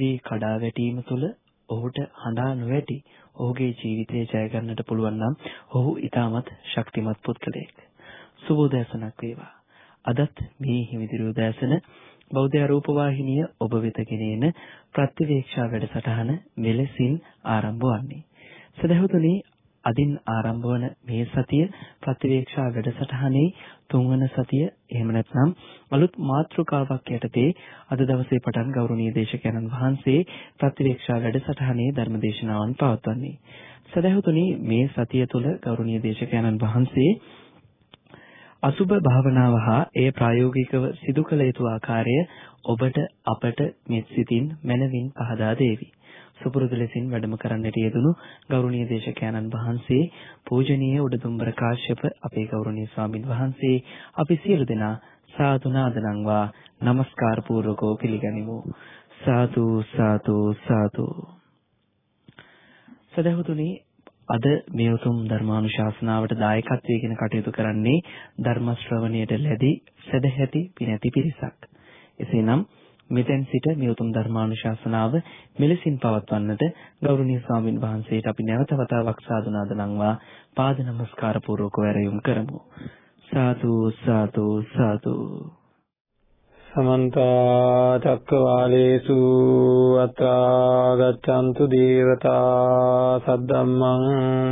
යමෙකුගේ කඩා වැටීම තුළ ඔහුට හඬා නොවැටි ඔහුගේ ජීවිතය ජය ගන්නට පුළුවන් නම් ඔහු ඊටමත් ශක්තිමත් පුද්ගලයෙක්. සුබෝදෑසනක් වේවා. අදත් මේ හිමිදිරි උදෑසන බෞද්ධ රූප වාහිනිය ඔබ වෙත ගෙනෙන ප්‍රතිවේක්ෂා වැඩසටහන මෙලෙසින් ආරම්භ වන්නේ. සදහතුනි අදින් ආරම්භ වන මේ සතිය ප්‍රතිවේක්ෂා වැඩසටහනේ තුන්වන සතිය එහෙම නැත්නම් අලුත් මාතෘකාවක් යටතේ අද දවසේ පටන් ගෞරවනීය දේශකයන්න් වහන්සේ ප්‍රතිවේක්ෂා වැඩසටහනේ ධර්මදේශනාවන් පවත්වන්නේ. සදහතුනි මේ සතිය තුළ ගෞරවනීය දේශකයන්න් වහන්සේ අසුබ භාවනාව හා ඒ ප්‍රායෝගිකව සිදු කළ යුතු ආකාරය ඔබට අපට මෙත් සිතින් මනවින් පහදා දෙවි. සුපුරුදු ලෙසින් වැඩම කරන්නට යෙදුණු ගෞරවනීය දේශකයන්න් වහන්සේ පූජනීය උඩදුම්බර කාශ්‍යප අපේ ගෞරවනීය ස්වාමින් වහන්සේ අපි සියලු දෙනා සාදු නාදනම්වා নমස්කාර පූර්වකව පිළිගනිමු සාදු සාදු සාදු සදහතුනි අද මේ උතුම් ධර්මානුශාසනාවට දායකත්වයෙන් කටයුතු කරන්නේ ධර්ම ශ්‍රවණයට ලැබි සදැහැති පිනැති පිරිසක්. එසේනම් මෙතෙන් සිට මේ උතුම් ධර්මානුශාසනාව මෙලෙසින් පවත්වන්නට ගෞරවනීය ස්වාමින් වහන්සේට අපි නැවත වතාවක් සාදුනාද නම්වා පාද නමස්කාර පූර්වක වැරයුම් කරමු. සාදු සාදු සාදු. සමන්ත චක්කවාලේසු අත්‍රා ගච්ඡන්තු දේවතා සද්දම්මං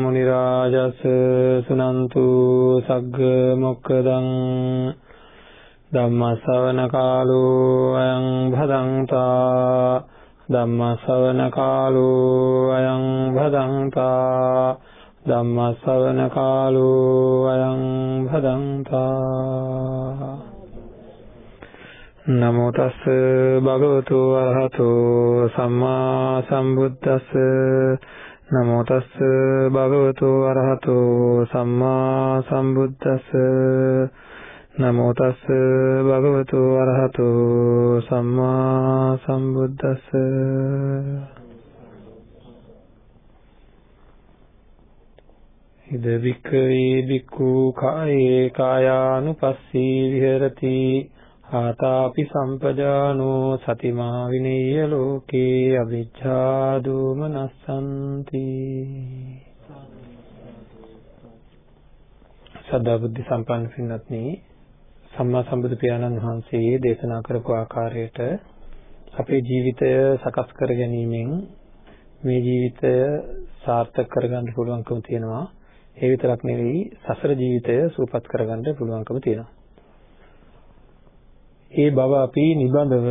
මුනි රාජස් සුනන්තු සග්ග මොක්කදං ධම්ම ශ්‍රවණ කාලෝ අයං භදංතා ධම්ම ශ්‍රවණ කාලෝ අයං භදංතා ධම්ම ශ්‍රවණ කාලෝ අයං භදංතා නමෝ තස් භගවතු අරහතෝ සම්මා සම්බුද්දස්ස නමෝ තස් භගවතු අරහතෝ සම්මා සම්බුද්දස්ස නමෝ තස් භගවතු අරහතෝ සම්මා සම්බුද්දස්ස. ඉද වික්ඛවේ බික්ඛු කායේ කායානුපස්සී විහෙරති. ආතාපි සම්පජානෝ සතිමා විනේය ලෝකේ අවිජ්ජා දෝමනස්සන්ති. සදා බුද්ධ සම්පන්න පින්වත්නි සම්මා සම්බුදු පියාණන් වහන්සේ දේශනා කරපු ආකාරයට අපේ ජීවිතය සකස් කර ගැනීමෙන් මේ ජීවිතය සාර්ථක කරගන්න පුළුවන්කම තියෙනවා. ඒ විතරක් නෙවෙයි සසර ජීවිතය සූපත් කරගන්න පුළුවන්කම තියෙනවා. ඒ බව අපි නිබඳව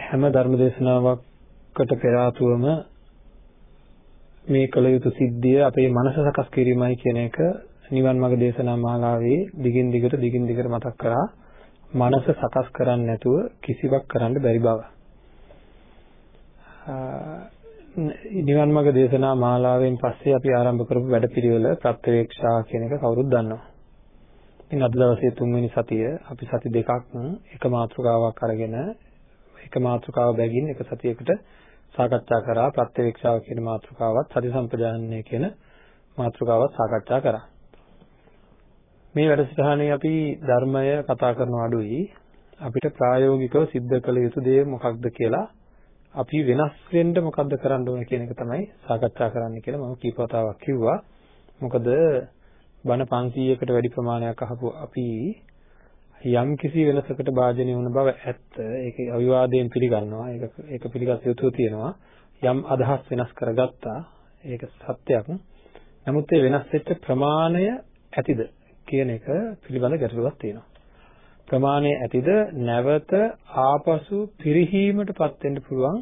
හැම ධර්ම දේශනාවකට පෙර ආතුවම මේ කළ යුතු සිද්ධිය අපේ මනස සකස් කිරීමයි කියන එක නිවන් මාර්ග දේශනා මාලාවේ දිගින් දිගට දිගින් දිගට මතක් කරා මනස සකස් කරන්නේ නැතුව කිසිවක් කරන්න බැරි බව. නිවන් මාර්ග දේශනා මාලාවෙන් පස්සේ අපි ආරම්භ කරපු වැඩපිළිවෙල ප්‍රත්‍යවේක්ෂා කියන එක කවුරුත් දන්නවා. ඉතින් අද දවසේ තුන්වෙනි සතිය අපි සති දෙකක් එක මාතෘකාවක් අරගෙන එක මාතෘකාව බැගින් එක සතියකට සාකච්ඡා කරා ප්‍රත්‍යවේක්ෂාව කියන මාතෘකාවත් සති සම්පජානනය කියන මාතෘකාවත් සාකච්ඡා කරා. මේ වැඩසටහනේ අපි ධර්මය කතා කරන අඩුයි අපිට ප්‍රායෝගිකව सिद्ध කළ යුතු දේ මොකක්ද කියලා අපි වෙනස් වෙන්න මොකද්ද කරන්න ඕන කියන එක තමයි සාකච්ඡා කරන්න කියලා මම කීප වතාවක් කිව්වා. මොකද බණ 500කට වැඩි ප්‍රමාණයක් අහපු අපි යම් කිසි වෙනසකට භාජනය වුණ බව ඇත්ත. ඒක අවිවාදයෙන් පිළිගන්නවා. ඒක ඒක පිළිගත යුතු තියෙනවා. යම් අදහස් වෙනස් කරගත්තා. ඒක සත්‍යයක්. නමුත් ඒ වෙනස් වෙච්ච ප්‍රමාණය ඇතිද කියන එක පිළිබඳ ගැටලුවක් තියෙනවා. ප්‍රමාණය ඇතිද නැවත ආපසු පිරිහීමටපත් වෙන්න පුළුවන්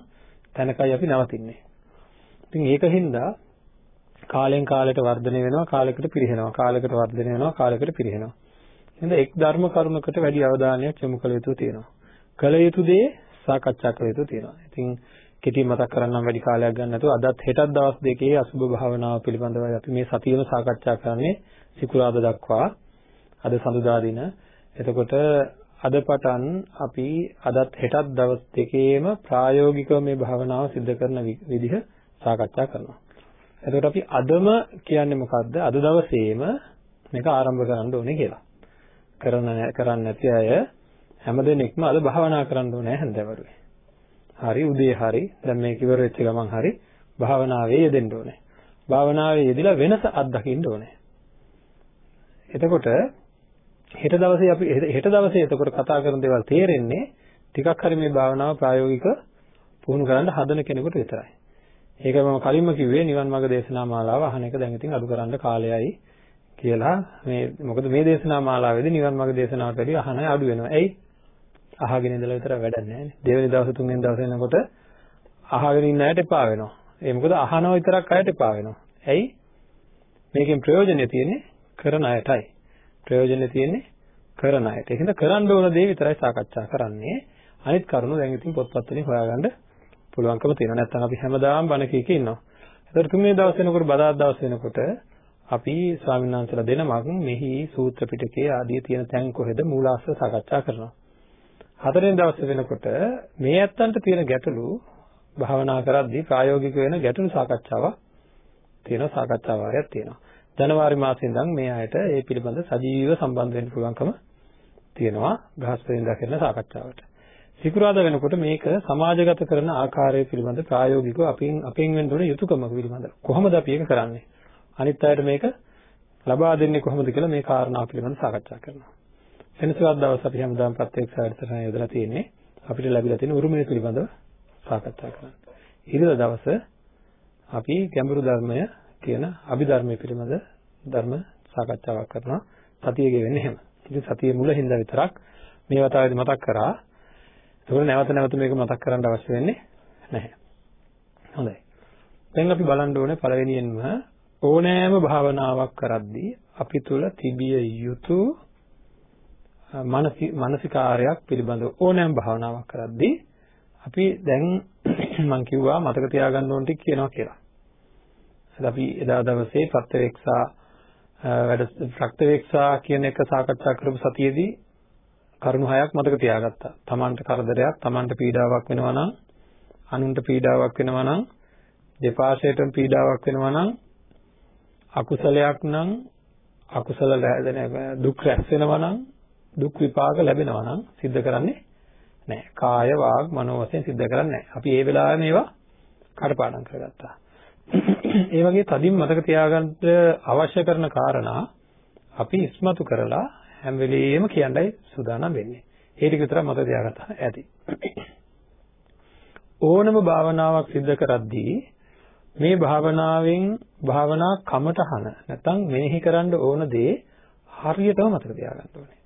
තැනකයි අපි නවතින්නේ. ඉතින් ඒකින්ද කාලෙන් කාලයට වර්ධනය වෙනවා කාලයකට පිරිහෙනවා කාලයකට වර්ධනය වෙනවා කාලයකට පිරිහෙනවා. එහෙනම් එක් ධර්ම කරුණකට වැඩි අවධානයක් යොමු කළ යුතු තියෙනවා. කළ යුතු දේ සාකච්ඡා කළ යුතු තියෙනවා. ඉතින් කෙටි මතක් කරන්නම් වැඩි කාලයක් ගන්න නැතුව අදත් හෙටත් දවස් දෙකේ අසුබ භාවනාව පිළිබඳව අපි මේ සතියෙම සාකච්ඡා කරන්නේ සිකුරාද දක්වා අද සඳුදා දින. එතකොට අද පටන් අපි අදත් හෙටත් දවස් දෙකේම ප්‍රායෝගිකව මේ භාවනාව සිදු කරන විදිහ සාකච්ඡා කරනවා. එතකොට අපි අදම කියන්නේ මොකද්ද? අද දවසේම මේක ආරම්භ කරන්න ඕනේ කියලා. කරන කරන්නේ නැති අය හැමදෙනෙක්ම අද භාවනා කරන්න ඕනේ හැන්දවරුේ. හරි උදේ හරි දැන් මේක ඉවර වෙච්ච ගමන් හරි භාවනාවේ යෙදෙන්න ඕනේ. භාවනාවේ යෙදিলা වෙනස අත්දකින්න ඕනේ. එතකොට හෙට දවසේ අපි හෙට දවසේ එතකොට කතා කරන දේවල් තේරෙන්නේ ටිකක් හරි මේ භාවනාව ප්‍රායෝගික පුහුණු කරන්න හදන කෙනෙකුට විතරයි. ඒක මම කලින්ම කිව්වේ නිවන් මාර්ග දේශනා මාලාව අහන එක දැන් ඉතින් අඩු කරන්න කාලයයි කියලා මේ මොකද මේ දේශනා මාලාවේදී නිවන් මාර්ග දේශනාවට වැඩි අහන අය අඩු වෙනවා. එයි අහගෙන ඉඳලා විතර වැඩක් නැහැ නේ. දෙවෙනි දවසේ තුන්වෙනි දවසේ එනකොට අහගෙන ඉන්න අයට එපා වෙනවා. ඒ මොකද අහනවා විතරක් අයට එපා වෙනවා. ඇයි? මේකෙන් ප්‍රයෝජනෙ තියෙන්නේ කරන අයටයි. ප්‍රයෝජනෙ තියෙන්නේ කරන අයට. ඒකෙන්ද කරන්න ඕන දේ විතරයි සාකච්ඡා කරන්නේ. අනිත් කරුණු දැන් ඉතින් පොත්පත් වලින් හොයාගන්න පුළුවන්කම තියෙනවා. නැත්නම් අපි හැමදාම බණ කීක ඉන්නවා. ඒතර තුන්වෙනි දවස් වෙනකොට බදාත් දවස් වෙනකොට අපි ස්වාමීන් වහන්සේලා දෙනමක් මෙහි සූත්‍ර පිටකයේ ආදී තියෙන තැන් කොහෙද මූලාශ්‍ර සාකච්ඡා කරනවා. හතරෙන් දවසේ වෙනකොට මේ ඇත්තන්ට තියෙන ගැටලු භාවනා කරද්දී ප්‍රායෝගික වෙන ගැටලු සාකච්ඡාවක් තියෙනවා සාකච්ඡා වාරයක් තියෙනවා. ජනවාරි මාසෙන් ඉඳන් මේ අයට ඒ පිළිබඳ සජීවීව සම්බන්ධ වෙන්න පුළුවන්කම තියෙනවා බ්‍රහස්පතින්දා කරන සාකච්ඡාවට. සිකුරාදා වෙනකොට මේක සමාජගත කරන ආකාරය පිළිබඳ ප්‍රායෝගිකව අපින් අපෙන් වෙන්න ඕන යුතුයකම පිළිබඳ කොහොමද අපි ඒක කරන්නේ? අනිත් අයට මේක ලබා දෙන්නේ කොහොමද කියලා මේ කාරණා පිළිබඳව සාකච්ඡා කරනවා. වෙනසවත් දවස් අපි හැමදාම ප්‍රත්‍යක්ෂ වැඩසටහන යොදලා තියෙන්නේ අපිට ලැබිලා තියෙන උරුමය පිළිබඳව සාකච්ඡා කරන්න. ඊළඟ දවස අපි ගැඹුරු ධර්මය කියන අභිධර්මයේ පිළිබඳ ධර්ම සාකච්ඡාවක් කරනවා. සතිය ගෙවෙන්නේ එහෙම. ඉතින් සතියේ මුල හින්දා විතරක් මේ වතාවේදී මතක් කරා. ඒකෝර නැවත නැවත මේක මතක් කරන්න අවශ්‍ය වෙන්නේ නැහැ. හොඳයි. දැන් අපි බලන්න ඕනේ පළවෙනියෙන්ම ඕනෑම භාවනාවක් කරද්දී අපි තුල තිබිය යුතු මානසිකාරයක් පිළිබඳව ඕනෑම භාවනාවක් කරද්දී අපි දැන් මම කිව්වා මතක තියාගන්න ඕන ටික කියනවා කියලා. අපි එදා දවසේ ප්‍රත්‍යවේක්ෂා වැඩ ප්‍රත්‍යවේක්ෂා කියන එක සාකච්ඡා කරපු සතියේදී කරුණු හයක් මතක තියාගත්තා. Tamanට කරදරයක්, Tamanට පීඩාවක් වෙනවා නම්, අනුන්ට පීඩාවක් වෙනවා නම්, දෙපාර්ශ්වයටම පීඩාවක් වෙනවා නම්, අකුසලයක් නම් අකුසල දුක් රැස් වෙනවා නම් දුක් විපාක ලැබෙනවා නම් සිද්ධ කරන්නේ නැහැ. කාය වාග් මනෝ වශයෙන් සිද්ධ කරන්නේ නැහැ. අපි ඒ වෙලාවේ මේවා කඩපාඩම් කරගත්තා. ඒ වගේ තදින් මතක තියාගන්න අවශ්‍ය කරන කාරණා අපි ඉස්මතු කරලා හැම වෙලෙම කියන්නයි සූදානම් වෙන්නේ. ඒ ටික විතර මතක තියාගත්තා ඇති. ඕනම භාවනාවක් සිද්ධ කරද්දී මේ භාවනාවෙන් භාවනා කමටහන නැත්නම් මෙනෙහි කරන්න ඕන දේ හරියටම මතක තියාගන්න ඕනේ.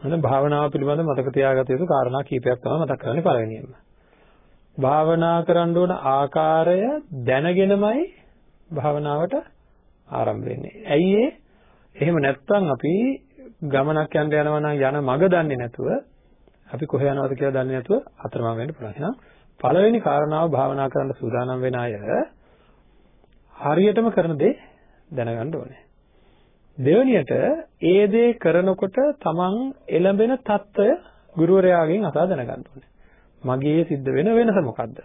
හොඳ භාවනාව පිළිබඳව මතක තියාගත යුතු කාරණා කීපයක් තමයි මතක් කරන්නේ පළවෙනියෙන්ම. භාවනා කරන්න ඕන ආකාරය දැනගෙනමයි භාවනාවට ආරම්භ වෙන්නේ. ඇයි ඒ? එහෙම නැත්නම් අපි ගමනක් යන්න යනවා නම් යන මඟ දන්නේ නැතුව අපි කොහෙ යනවද කියලා දන්නේ නැතුව අතරමං වෙන්න පුළුවන්. එහෙනම් පළවෙනි කාරණාව භාවනා කරන්න සූදානම් වෙන අය හරියටම කරන දේ දැනගන්න ඕනේ. දෙවැනියට ඒ දේ කරනකොට තමන් එළඹෙන తত্ত্বය ගුරුවරයාගෙන් අසා දැනගන්න ඕනේ. මගේ සිද්ධ වෙන වෙනස මොකද්ද?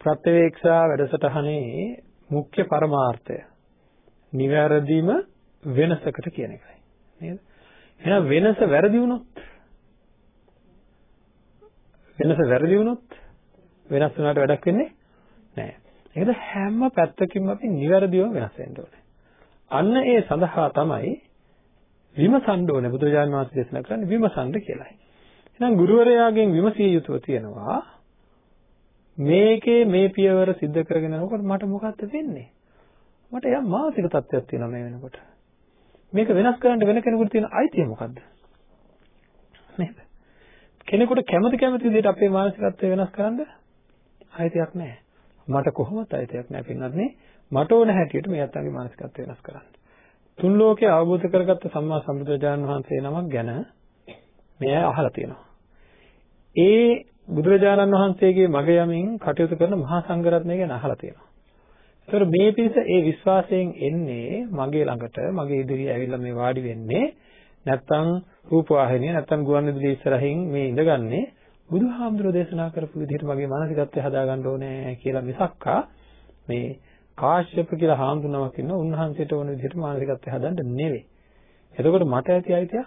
ප්‍රත්‍යවේක්ෂා වැඩසටහනේ මුඛ්‍ය පරමාර්ථය නිවැරදිම වෙනසකට කියන එකයි. නේද? එහෙනම් වෙනස වැරදි වුණොත් වෙනස වැරදි වුණොත් වෙනස් වුණාට වැඩක් වෙන්නේ නැහැ. ඒකද හැම පැත්තකින්ම අපි නිවැරදිව වෙනස් වෙන්න ඕනේ. අන්න ඒ සඳහා තමයි විමසන්න ඕනේ බුදුරජාණන් වහන්සේ දේශනා කරන්නේ විමසන්න කියලායි. එහෙනම් ගුරුවරයාගෙන් විමසිය යුතුව තියෙනවා මේකේ මේ පියවර සිද්ධ කරගෙන යනකොට මට මොකක්ද වෙන්නේ? මට යම් මානසික තත්ත්වයක් තියෙනවා මේ වෙනකොට. මේක වෙනස් කරන්න වෙන කෙනෙකුට තියෙන අයිතිය මොකද්ද? නේද? කෙනෙකුට කැමති කැමති විදිහට අපේ මානසිකත්වය වෙනස් කරන්න අයිතියක් නැහැ. මට කොහොමද අයිතියක් නැහැ පින්නත් නේ මට ඕන හැටියට මේ අත්තන්ගේ මානසිකත්වය වෙනස් කරන්න. තුන් ලෝකේ අවබෝධ කරගත්ත සම්මා සම්බුදුරජාණන් වහන්සේ නමක් ගැන මේ අය අහලා තියෙනවා. ඒ බුදුරජාණන් වහන්සේගේ මග යමින් කටයුතු කරන මහා සංඝරත්නය ගැන අහලා තියෙනවා. ඒතර මේ පිරිස ඒ විශ්වාසයෙන් එන්නේ මගේ ළඟට මගේ ඉදිරියේ ඇවිල්ලා මේ වාඩි වෙන්නේ නැත්තම් රූපවාහිනිය නැත්තම් ගුවන්විදුලි ඉස්සරහින් මේ ඉඳගන්නේ බුදුහාමුදුරෝ දේශනා කරපු විදිහට මගේ මානසිකත්වය හදාගන්න ඕනේ කියලා මිසක්කා මේ කාශ්‍යප කියලා හාමුදුරුවමක් ඉන්නවා. උන්වහන්සේට ඕන විදිහට මානසිකත්වය හදන්න නෙවෙයි. එතකොට මට ඇති අයිතිය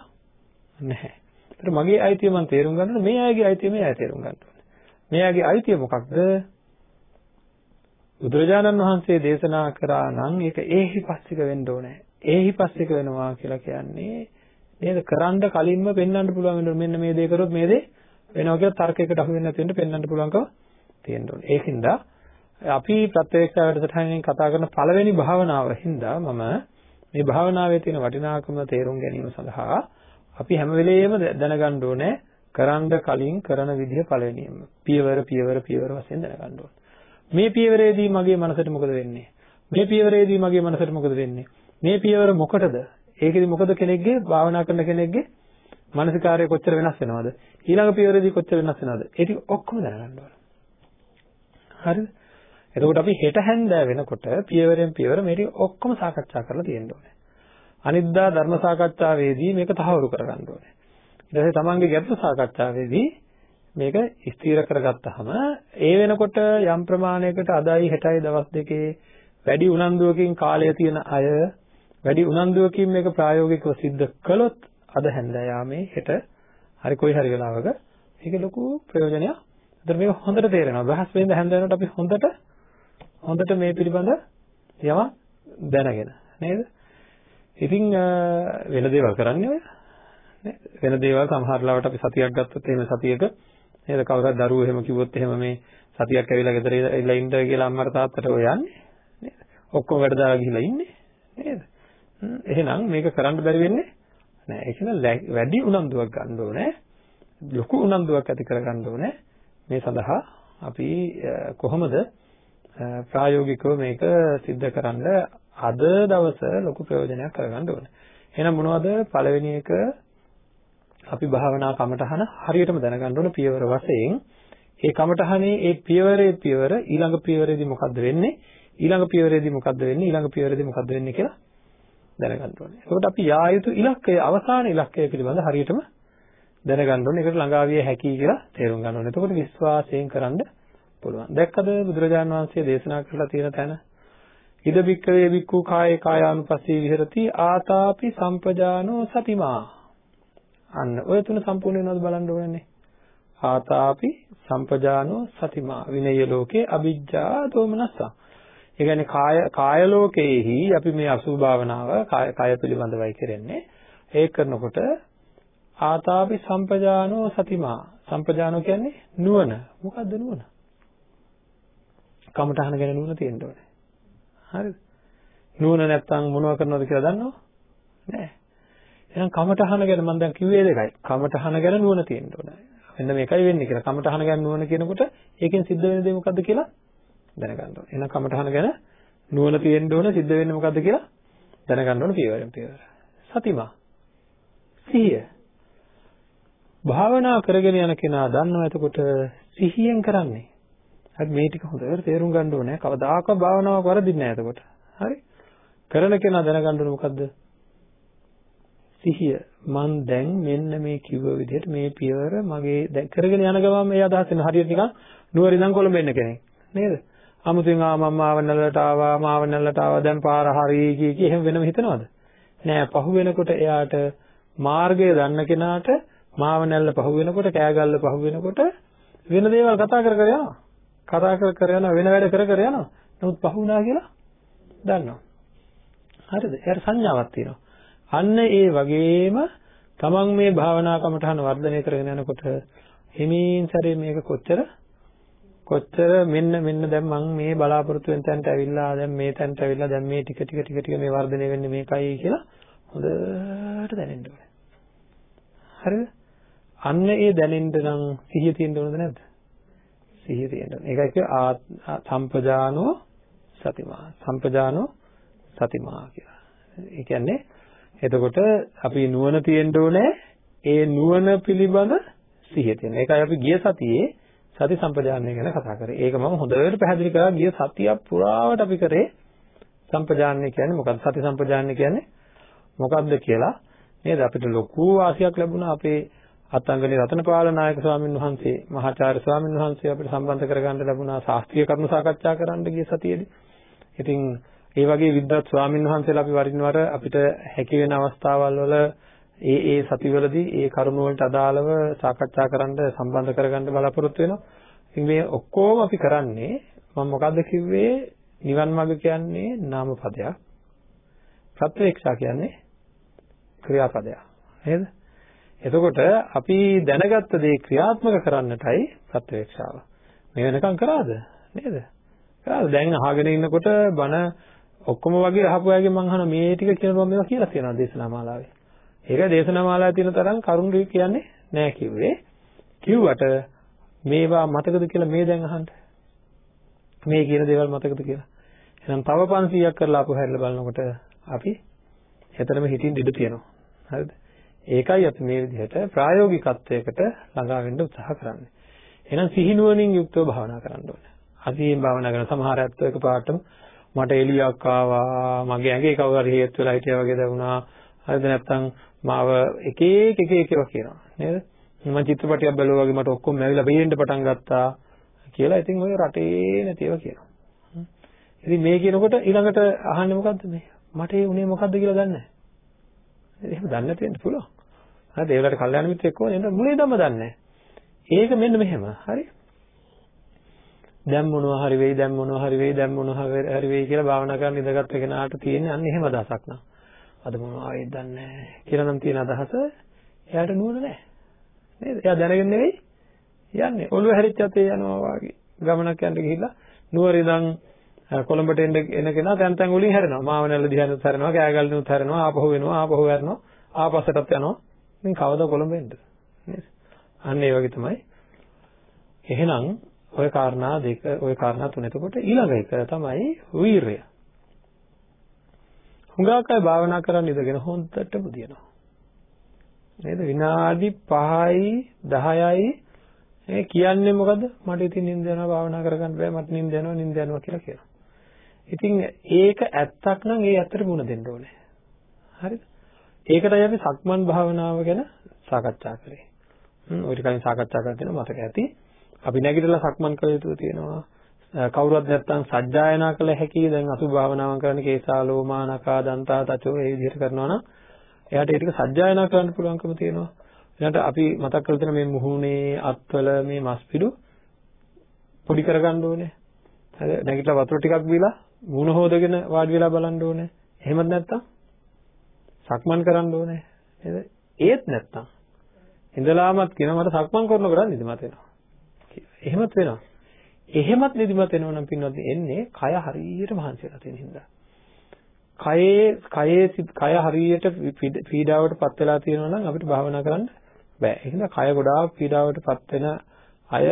නැහැ. ඒතර මගේ අයිතිය මම තේරුම් ගන්න ඕනේ. මේ අයගේ අයිතිය මේ අය තේරුම් ගන්න ඕනේ. මේ අයගේ අයිතිය මොකක්ද? බුදුරජාණන් වහන්සේ දේශනා කරා නම් ඒක ඒහිපස්සික වෙන්න ඕනේ. ඒහිපස්සික වෙනවා කියලා කියන්නේ නේද? කරන්න කලින්ම පෙන්වන්න පුළුවන් වෙනවා. මෙන්න මේ දේ කරොත් මේ දේ වෙනවා කියලා තර්කයකට අහු වෙන්නේ නැති වෙන්න පෙන්වන්න පුළුවන්කම තියෙන්න ඕනේ. ඒකින්ද අපි ප්‍රත්‍යක්ෂ වැඩසටහනින් කතා කරන පළවෙනි භාවනාව හින්දා මම මේ භාවනාවේ තියෙන වටිනාකම තේරුම් ගැනීම සඳහා අපි හැම වෙලෙම දැනගන්න ඕනේ කරන්න කලින් කරන විදිහ පළවෙනියම පියවර පියවර පියවර වශයෙන් දැනගන්න ඕනේ. මේ පියවරේදී මගේ මනසට මොකද වෙන්නේ? මේ පියවරේදී මගේ මනසට මොකද වෙන්නේ? මේ පියවර මොකටද? ඒකෙදි මොකද කෙනෙක්ගේ භාවනා කරන කෙනෙක්ගේ මානසිකාරය කොච්චර වෙනස් වෙනවද? ඊළඟ පියවරේදී කොච්චර වෙනස් වෙනවද? ඒ ටික ඔක්කොම දැනගන්න ඕන. හරිද? එතකොට අපි හෙට හැන්දෑ වෙනකොට පියවරෙන් පියවර මේ ටික ඔක්කොම සාකච්ඡා කරලා තියෙන්න ඕනේ. අනිද්දා ධර්ම සාකච්ඡාවේදී මේක තහවුරු කරගන්න ඕනේ. ඊට පස්සේ තමන්ගේ ගැටළු සාකච්ඡාවේදී මේක ස්ථිර කරගත්තාම ඒ වෙනකොට යම් ප්‍රමාණයකට අදයි හෙටයි දවස් දෙකේ වැඩි උනන්දුවකින් කාලය තියෙන අය වැඩි උනන්දුවකින් මේක ප්‍රායෝගිකව සිද්ධ කළොත් අද හැන්දෑයාමේ හෙට හරි කොයි හරි වෙලාවක මේක ලොකු ප්‍රයෝජනයක්. ඒතර මේක හොඳට තේරෙනවා. බහස් වෙනද හැන්දෑනට අපි හොඳට හොඳට මේ පිළිබඳ යමක් දැනගෙන නේද? ඉතින් වෙන දේවල් කරන්නේ ඔය වෙන දේවල් සමහර ලාවට අපි සතියක් ගත්තොත් එහෙම සතියක නේද කවුරුහරි දරුවෝ එහෙම කිව්වොත් එහෙම මේ සතියක් ඇවිල්ලා ගෙදර ඉල්ල ඉන්න කියලා අම්මට තාත්තට ඔය යන්නේ නේද ඔක්කොම වැඩ දාලා ගිහිල්ලා ඉන්නේ නේද එහෙනම් මේක කරන්න බැරි වෙන්නේ නෑ ඒක වැඩි උනන්දුවක් ගන්න ඕනේ ලොකු උනන්දුවක් ඇති කර ගන්න ඕනේ මේ සඳහා අපි කොහොමද ප්‍රායෝගිකව මේක सिद्ध කරන්න අද දවස ලොකු ප්‍රයෝජනයක් කරගන්න ඕනේ. එහෙනම් මොනවද පළවෙනි එක අපි භාවනා කමටහන හරියටම දැනගන්න ඕන පියවර වශයෙන් ඒ කමටහනේ ඒ පියවරේ පියවර ඊළඟ පියවරේදී මොකද්ද වෙන්නේ ඊළඟ පියවරේදී මොකද්ද වෙන්නේ ඊළඟ පියවරේදී මොකද්ද වෙන්නේ කියලා දැනගන්න ඕනේ. එතකොට අපි යා යුතු ඉලක්කය අවසාන ඉලක්කය පිළිබඳ හරියටම දැනගන්න ඕනේ. ඒකට ළඟා විය හැකියි කියලා තේරුම් ගන්න ඕනේ. එතකොට විශ්වාසයෙන් කරන්න පුළුවන්. දැක්කද බුදුරජාණන් වහන්සේ දේශනා කරලා තියෙන තැන? ඉද බික්කවේ බික්කු කායේ කායානුපස්සී විහෙරති ආතාපි සම්පජානෝ සතිමා අන්න ඔය තුන සම්පූර්ණ වෙනවද බලන්න ඕනේ. ආතාපි සම්පජානෝ සතිමා විනය ලෝකේ අවිජ්ජා දෝමනස්ස. ඒ කියන්නේ කාය කාය ලෝකයේහි අපි මේ අසුභ භාවනාව කාය කාය පිළිබඳවයි කරන්නේ. ඒක කරනකොට ආතාපි සම්පජානෝ සතිමා. සම්පජානෝ කියන්නේ නුවණ. මොකද්ද නුවණ? කමඨහන ගැන නුවණ තියෙන්න ඕනේ. හරිද? නුවණ නැත්තම් මොනව කරනවද කියලා දන්නව? නෑ. එහෙනම් කමඨහන ගැන මම දැන් කිව්වේ දෙකයි. කමඨහන ගැන නුවණ තියෙන්න ඕනේ. මෙන්න මේකයි වෙන්නේ කියලා. කමඨහන ගැන නුවණ කියනකොට ඒකෙන් සිද්ධ වෙන දේ මොකද්ද කියලා දැනගන්න ඕනේ. එහෙනම් කමඨහන ගැන නුවණ තියෙන්න ඕනේ. සිද්ධ වෙන්නේ මොකද්ද කියලා දැනගන්න ඕනේ පියවරෙන් පියවර. සතිමා. සිහිය. භාවනා කරගෙන යන කෙනා දන්නවා එතකොට සිහියෙන් කරන්නේ. හරි මේ ටික හොඳට තේරුම් ගන්න ඕනේ. කවදාකවත් භාවනාවක් වරදින්නේ නැහැ එතකොට. හරි? කරන කෙනා දැනගන්න ඕනේ මොකද්ද? සිහිය මං දැන් මෙන්න මේ කිව්ව විදිහට මේ පියවර මගේ දැන් කරගෙන යන ගමන් මේ අදහස් වෙන හරියට නිකන් නුවර ඉඳන් කොළඹ එන්න කෙනෙක් නේද? 아무තෙන් ආ මම ආවනල්ලට ආවා මාවනල්ලට ආවා දැන් පාර හරි කී කී එහෙම වෙනම හිතනවද? නෑ පහු වෙනකොට එයාට මාර්ගය දන්න කෙනාට මාවනල්ල පහු වෙනකොට කෑගල්ල පහු වෙනකොට වෙන දේවල් කතා කර කර යනවා. කතා කර කර යනවා වෙන වැඩ කර කර යනවා. නමුත් පහු වුණා කියලා දන්නවා. හරිද? එයාට සංඥාවක් තියෙනවා. අන්න ඒ වගේම තමන් මේ භාවනා කමඨහන වර්ධනය කරගෙන යනකොට හිමින් සැරේ මේක කොච්චර කොච්චර මෙන්න මෙන්න දැන් මම මේ බලාපොරොත්තු වෙන තැනට ඇවිල්ලා දැන් මේ තැනට ඇවිල්ලා දැන් මේ ටික ටික ටික ටික මේ වර්ධනය වෙන්නේ මේකයි කියලා හොඳට දැනෙන්න ඕනේ. හරිද? අන්න ඒ දැනෙන්න නම් සිහිය තියෙන්න ඕනද නැද්ද? සිහිය තියෙන්න ඕනේ. ඒකයි කිය සම්පජානෝ සතිමා. සම්පජානෝ සතිමා කියලා. ඒ කියන්නේ එතකොට අපි නුවණ තියෙන්න ඕනේ ඒ නුවණ පිළිබඳ සිහිය තියෙන. ඒකයි අපි ගිය සතියේ සති සම්පජානනය ගැන කතා කරේ. ඒක මම හොඳට පැහැදිලි කරා ගිය සතිය පුරාවට අපි කරේ සම්පජානනය කියන්නේ මොකක්ද? සති සම්පජානනය කියන්නේ මොකක්ද කියලා නේද? අපිට ලොකු වාසියක් ලැබුණා අපේ අත්ංගනේ රතනපාල නායක ස්වාමීන් වහන්සේ මහාචාර්ය ස්වාමීන් වහන්සේ අපිට සම්බන්ධ කරගන්න ලැබුණා ශාස්ත්‍රීය කරුණු සාකච්ඡා කරන්න ගිය සතියේදී. ඉතින් ඒ වගේ විද්වත් ස්වාමින් වහන්සේලා අපි වරින් වර අපිට හැකි වෙන අවස්ථාවල් වල ඒ ඒ සතිවලදී ඒ කරුණු වලට අදාළව සාකච්ඡා කරන්න සම්බන්ධ කරගන්න බලාපොරොත්තු වෙනවා. ඉතින් මේ ඔක්කොම අපි කරන්නේ මම මොකද්ද කිව්වේ නිවන් මාර්ග කියන්නේ නාම පදයක්. ප්‍රත්‍යක්ෂා කියන්නේ ක්‍රියාපදයක්. නේද? එතකොට අපි දැනගත්ත දේ ක්‍රියාත්මක කරන්නටයි ප්‍රත්‍යක්ෂාව. මේ වෙනකම් කරාද? නේද? කරාද? දැන් අහගෙන ඉන්නකොට බණ ඔක්කොම වගේ අහපු අයගෙන් මම අහන මේ ටික කියනවා මේවා කියලා තියෙනවා දේශනා මාලාවේ. ඒක දේශනා මාලාවේ තියෙන තරම් කරුණු කියන්නේ නෑ කිව්වේ. කිව්වට මේවා මතකද කියලා මේ දැන් අහන්න. මේ කියන දේවල් මතකද කියලා. එහෙනම් තව 500ක් කරලා අපු හැරිලා බලනකොට අපි එතරම් හිතින් ඉඳ තියෙනවා. හරිද? ඒකයි අපි මේ විදිහට ප්‍රායෝගිකත්වයකට ළඟා වෙන්න උත්සාහ කරන්නේ. එහෙනම් සිහිනුවණින් යුක්තව භාවනා කරන්න ඕනේ. අදීන් භාවනා කරන සමහර ඇත්තෝ එකපාරටම මට එළියක් ආවා, මගේ ඇඟේ කවුරු හරි හේතු වෙලා හිටියා වගේ දැනුණා. හරිද නැත්නම් මාව එක එක එක එක ඒවා කියනවා. නේද? මම චිත්‍රපටියක් බැලුවා වගේ මට ඔක්කොම ඇවිල්ලා බේන්න පටන් ගත්තා කියලා. ඉතින් ඔය රටේ නැති ඒවා කියනවා. ඉතින් මේ කියනකොට ඊළඟට අහන්නේ මොකද්ද මේ? මට ඒ උනේ මොකද්ද කියලා දන්නේ නැහැ. එහෙම දන්නේ නැති වෙන්න පුළුවන්. හරිද? ඒ වෙලාවට කල්යාණ මිත්‍රෙක් ඕනේ නේද? මුලේ දම දන්නේ නැහැ. ඒක මෙන්න මෙහෙම. හරි? දැන් මොනවා හරි වෙයි දැන් මොනවා හරි වෙයි දැන් මොනවා හරි වෙයි කියලා භාවනා කරන්න ඉඳගත් කෙනාට තියෙන්නේ අන්න එහෙම අදහසක් නා. අද මොනවා ආයෙත් දන්නේ නැහැ කියලා නම් තියෙන අදහස එයාට නුවණ නැහැ. නේද? එයා දැනගෙන නෙවෙයි යන්නේ. ඔළුව හැරිච්ච අතේ යනවා වගේ. ගමනක් යන්න ගිහිල්ලා නුවර ඉඳන් කොළඹට එන්න එන කෙනා තැන් තැන් වලින් හැරෙනවා. මාවනල්ල දිහානුත් හැරෙනවා, කෑගල්නුත් හැරෙනවා, ආපහු වෙනවා, ආපහු හැරෙනවා, ආපස්සටත් යනවා. ඉතින් කවදා කොළඹ එන්නද? නේද? අන්න ඒ වගේ තමයි. එහෙනම් ওই කාරණා දෙක, ওই කාරණා තුන එතකොට ඊළඟ එක තමයි වීරය. හුඟක් අය භාවනා කරන් ඉඳගෙන හොන්දට බුදිනවා. නේද? විනාඩි 5යි 10යි ඒ කියන්නේ මොකද? මට ඉතින් නිින්ද යනවා භාවනා කරගන්න බෑ මට නිින්ද යනවා නිින්ද යනවා කියලා කියනවා. ඉතින් ඒක ඇත්තක් නම් ඒ ඇත්තට මුණ දෙන්න ඕනේ. හරිද? ඒකටයි අපි සක්මන් භාවනාව ගැන සාකච්ඡා කරේ. හ්ම් ඔය ටිකෙන් සාකච්ඡා කරලා තියෙනවා මතක ඇති. අපි නැගිටලා සක්මන් කළ යුතු තියෙනවා. කවුරුත් නැත්තම් සජ්ජායනා කළ හැකි දැන් අසුභ භාවනාවන් කරන කේසාලෝ මානකා දන්තා තචෝ ඒ විදිහට කරනවා නම් එයාට ඒ ටික සජ්ජායනා කරන්න පුළුවන්කම තියෙනවා. ඊළඟට අපි මතක් කරලා තියෙන මේ මුහුණේ අත්වල මේ මස් පිඩු පොඩි කරගන්න ඕනේ. හරි නැගිටලා වතුර ටිකක් බීලා මුණ හොදගෙන වාඩි වෙලා බලන්න ඕනේ. එහෙමත් නැත්තම් සක්මන් කරන්න ඕනේ. නේද? ඒත් නැත්තම් ඉඳලාමත් කියනවා මට සක්මන් කරනකොට නිදිමත වෙනවා. එහෙමත් වෙනවා. එහෙමත් නිදිමත වෙනවා නම් පින්වත් එන්නේ කය හරියට මහන්සි වෙලා තියෙන හින්දා. කයේ කයේ කය හරියට පීඩාවට පත් වෙලා තියෙනවා නම් අපිට භාවනා කරන්න බෑ. ඒ හින්දා කය ගොඩාක් පීඩාවට පත් වෙන අය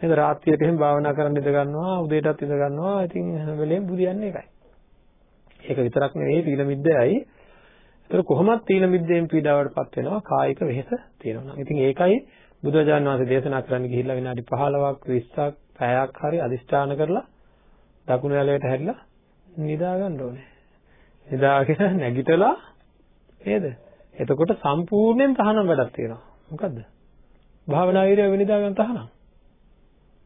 නේද රාත්‍රියට එහෙම භාවනා කරන්න ඉඳ ගන්නවා උදේටත් ඉඳ ගන්නවා. ඉතින් හැම වෙලේම බුදියන්නේ ඒකයි. ඒක විතරක් නෙවෙයි තීන මිද්දයයි. ඒතර කොහොමත් තීන මිද්දෙන් පීඩාවට පත් වෙනවා කායික වෙහෙස තියෙනවා නම්. ඉතින් ඒකයි බුදුරජාණන් වහන්සේ දේශනා කරන්න ගිහිල්ලා විනාඩි 15ක් 20ක් පැයක් හරි අදිස්ථාන කරලා දකුණු ඇලයට හැරිලා නිදා ගන්න ඕනේ. නිදාගෙන නැගිටලා නේද? එතකොට සම්පූර්ණයෙන් තහනම් වැඩක් තියෙනවා. මොකද්ද? භාවනා ඉරියව්ව වෙනිදා ගන්න තහනම්.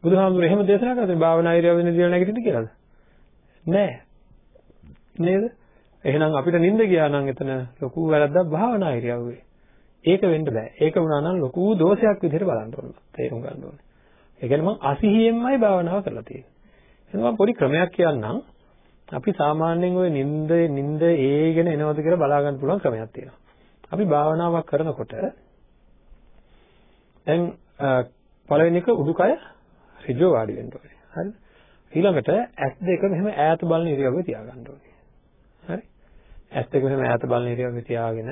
බුදුහාමුදුරේ එහෙම දේශනා කරද්දී භාවනා ඉරියව්ව වෙනිදා නැගිටින්න කියලාද? නෑ. නේද? එහෙනම් අපිට නිින්ද ගියා නම් එතන ලොකු වැරද්දක් භාවනා ඉරියව්වේ. ඒක වෙන්න බෑ. ඒක වුණා නම් ලොකු දෝෂයක් විදිහට බලන්න ඕන. තේරුම් ගන්න ඕනේ. ඒ කියන්නේ මම අසිහියෙන්මයි භාවනාව කරලා තියෙන්නේ. එහෙනම් පොඩි ක්‍රමයක් කියන්නම්. අපි සාමාන්‍යයෙන් ওই නිින්ද නිින්ද ඒගෙන එනවද කියලා බලා ගන්න පුළුවන් ක්‍රමයක් තියෙනවා. අපි භාවනාවක් කරනකොට දැන් පළවෙනි එක උඩුකය ඍජුව වාඩි වෙන්න ඕනේ. හරිද? ඊළඟට ඇස් දෙක මෙහෙම ඈත බලන ඉරියව්වේ තියාගන්න ඕනේ. හරි? ඇස් දෙක මෙහෙම ඈත බලන ඉරියව්වේ තියාගෙන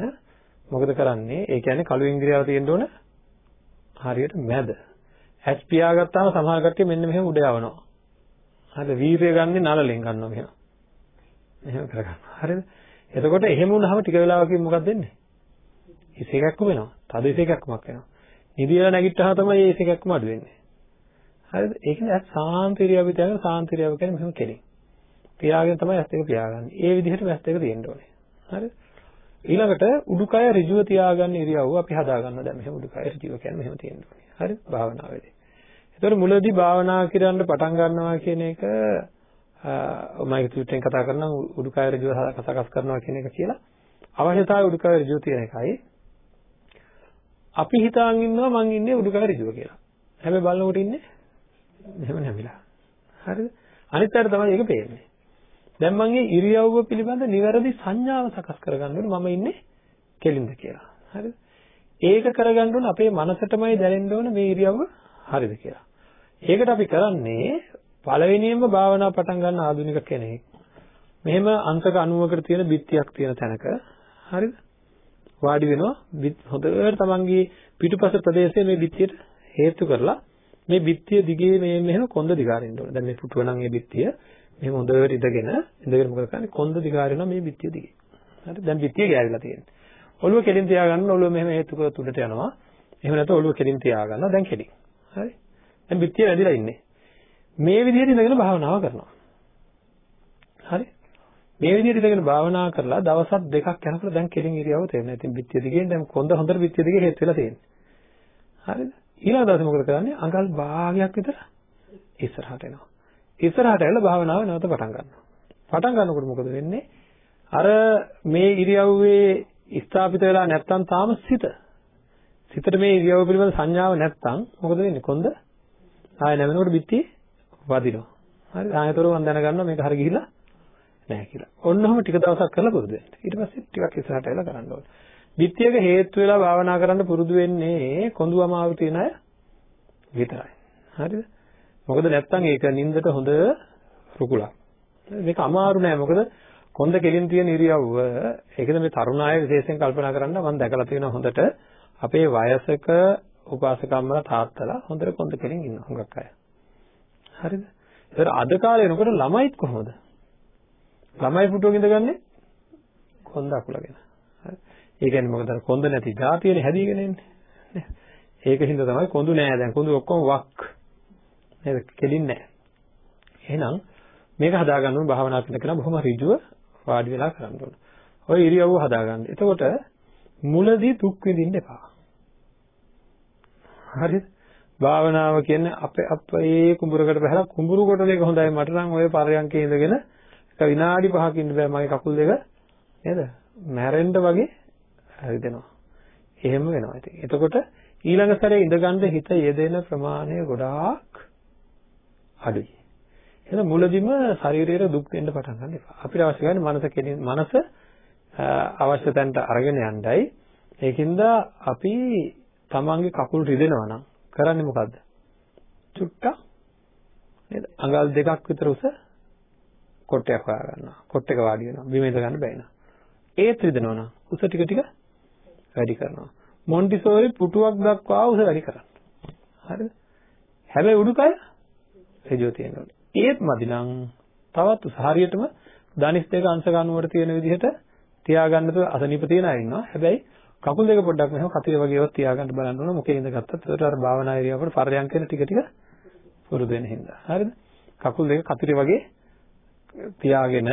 මොකද කරන්නේ? ඒ කියන්නේ කළු ඉන්ද්‍රියාව තියෙන්න ඕන හරියට මැද. ඇස් පියාගත්තාම සමහර කට්ටිය මෙන්න මෙහෙම උඩ යවනවා. හරිද? වීර්යය ගන්නේ නලලෙන් ගන්නවා මෙහෙම. එහෙම කරගන්නවා. හරිද? එතකොට එහෙම වුණාම ටික වෙලාවකින් මොකක්ද වෙන්නේ? ඉසේකක්ම වෙනවා. තද ඉසේකක්මක් වෙනවා. නිදිලා නැගිට්ටහම තමයි මේ ඉසේකක්ම අඩු වෙන්නේ. හරිද? ඒක නේ සාන්තිරියව තියාගෙන සාන්තිරියව කියන්නේ මෙහෙම කෙලින්. තියාගෙන තමයි ඇස් දෙක පියාගන්නේ. ඒ විදිහට ඇස් දෙක තියෙන්න ඕනේ. හරිද? ඊළඟට උඩුකය ඍජුව තියාගන්න ඉරියව්ව අපි හදා ගන්න දැන් මෙහෙම උඩුකය ඍජුව කියන්නේ මෙහෙම තියෙන්න ඕනේ. හරිද? භාවනාවේදී. ඒතකොට මුලදී භාවනා කරන්න පටන් ගන්නවා කියන එක මම සූත්‍රයෙන් කතා කරනවා උඩුකය ඍජුව සකස් කරනවා කියන එක කියලා. අවශ්‍යතාවය උඩුකය ඍජුව තියෙන එකයි. අපි හිතාන් ඉන්නවා මං ඉන්නේ උඩුකය ඍජුව කියලා. හැබැයි බලනකොට ඉන්නේ එහෙම නැමිලා. හරිද? අනිත් පැයට තමයි ඒක පේන්නේ. දැන් මම මේ ඉරියව්ව පිළිබඳ නිවැරදි සංඥාව සකස් කරගන්න ඕනේ මම ඉන්නේ කෙලින්ද කියලා. හරිද? ඒක කරගන්න ඕනේ අපේ මනසටමයි දැනෙන්න ඕනේ මේ ඉරියව්ව හරිද කියලා. ඒකට අපි කරන්නේ පළවෙනියෙන්ම භාවනා පටන් ගන්න ආධුනික කෙනෙක්. මෙහෙම අංක 90කට තියෙන බිත්තියක් තියෙන තැනක හරිද? වාඩි වෙනවා හොඳට තමන්ගේ පිටුපස ප්‍රදේශයේ මේ බිත්තියට හේතු කරලා මේ බිත්තිය දිගේ මේ මෙහෙම කොන්ද දිගාරින්න ඕනේ. දැන් මේ පුටුව නම් මේ බිත්තිය මෙහෙම හොඳට ඉඳගෙන ඉඳගෙන මොකද කරන්නේ? කොන්ද දිගාරිනවා මේ බිත්තිය දිගේ. හරි? දැන් බිත්තිය ගෑවිලා තියෙන්නේ. ඔළුව කෙලින් තියාගන්න ඔළුව මෙහෙම හේතුක තුඩට යනවා. එහෙම නැත්නම් ඔළුව කෙලින් තියාගන්න දැන් කෙලින්. හරි? දැන් බිත්තිය වැඩිලා ඉන්නේ. මේ විදිහට ඉඳගෙන භාවනාව කරනවා. හරි? මේ විදිහට ඉඳගෙන භාවනා කරලා දවස් දෙකක් යනකොට දැන් කෙලින් ඉරියව්ව තේරෙනවා. ඉතින් බිත්තිය දිගේ දැන් කොන්ද හොඳට බිත්තිය දිගේ හේතු වෙලා තියෙන්නේ. හරිද? ඊළඟ දවසේ මොකද කරන්නේ? අඟල් භාගයක් විතර ඉස්සරහට එනවා. ඉස්සරහට ඇවිල්ලා භාවනාව නැවත පටන් ගන්නවා. පටන් ගන්නකොට මොකද වෙන්නේ? අර මේ ඉරියව්වේ ස්ථාපිත වෙලා නැත්තම් තාම සිත. සිතට මේ ඉරියව්ව පිළිබඳ සංඥාව නැත්තම් මොකද වෙන්නේ? කොන්ද ආය නැවෙනකොට බිත්තිය වදිනවා. හරි. ආයතර මම දැනගන්නවා මේක හරි ගිහිල්ලා නැහැ කියලා. ඔන්නෝම ටික දවසක් කරලා පුරුදු වෙන්න. ඊට පස්සේ ටිකක් ඉස්සරහට ඇවිල්ලා කරන්න ඕනේ. විත්‍යක හේතු වෙලා භාවනා කරන්න පුරුදු වෙන්නේ කොඳු අමාරු තියෙන අය විතරයි. හරිද? මොකද නැත්තම් ඒක නින්දට හොඳ රුකුලක්. මේක අමාරු නෑ. මොකද කොන්ද කෙලින් තියෙන ඉරියව්ව ඒකද මේ තරුණ අය විශේෂයෙන් කල්පනා කරන්න මම දැකලා තියෙනවා හොඳට අපේ වයසක උපාසකම්මලා තාත්තලා හොඳට කොන්ද කෙලින් ඉන්නවා හුඟක් අය. හරිද? ඒතර අද කාලේ එනකොට ළමයිත් කොහොමද? ළමයි පුටුවක ඉඳගන්නේ කොන්ද අකුලගෙන. ඒ කියන්නේ මොකද කොන්ද නැති જાතියනේ හැදීගෙන එන්නේ. ඒකින්ද තමයි කොඳු නෑ දැන් කොඳු ඔක්කොම වක්. නේද? කෙලින්නේ නෑ. එහෙනම් මේක හදාගන්න ඕන භාවනා කරන කෙනා බොහොම ඍජුව වාඩි වෙලා කරන්න ඕන. ඔය ඉරියව්ව හදාගන්න. එතකොට මුලදී දුක් විඳින්න එපා. හරිද? භාවනාව කියන්නේ අපේ අපේ කුඹුරකට බහලා කුඹුරු කොටලේක හොඳයි මට නම් ඔය පරයන්කේ ඉඳගෙන එක විනාඩි 5ක ඉන්න බෑ මගේ කකුල් දෙක නේද? මැරෙන්න වගේ රිදෙනවා. එහෙම වෙනවා ඉතින්. එතකොට ඊළඟ සැරේ ඉඳගන්න හිත යෙදෙන ප්‍රමාණය ගොඩාක් අඩුයි. එහෙනම් මුලදිම ශරීරයට දුක් දෙන්න පටන් ගන්න එපා. අපිට අවශ්‍ය කරන්නේ මනස කෙලින් මනස අවශ්‍ය තැනට අරගෙන යන්නයි. ඒකින්ද අපි තමන්ගේ කකුල් රිදෙනවා නම් කරන්නේ මොකද්ද? චුට්ටක් නේද? අඟල් දෙකක් විතර උස කොට්ටයක් හොයා ගන්නවා. කොට්ටක වාඩි වෙනවා. බිම ඉඳ ගන්න බැහැ නා. ඒත් රිදෙනවා නම් උස ටික ටික වැඩි කරනවා. මොන්ටිසෝරි පුටුවක් දක්වා උස වැඩි කරන්න. හරිද? හැබැයි උඩුකය ඍජුව තියෙන්න ඕනේ. ඒත් මදි නම් තවත් උස හරියටම ධනිස් දෙක අංශ ගන්නුවට තියෙන විදිහට තියාගන්න තු අසනීප තියෙන අය ඉන්නවා. හැබැයි කකුල් දෙක පොඩ්ඩක් මෙහෙම කතිර වගේවත් තියාගන්න බලන්න ඕන මොකේ ඉඳගත්තත් ඒකට අර භාවනා ඉරියව්වට පරයන්ක වෙන ටික ටික පුරුදු වෙන හින්දා. හරිද? කකුල් දෙක කතිර වගේ තියාගෙන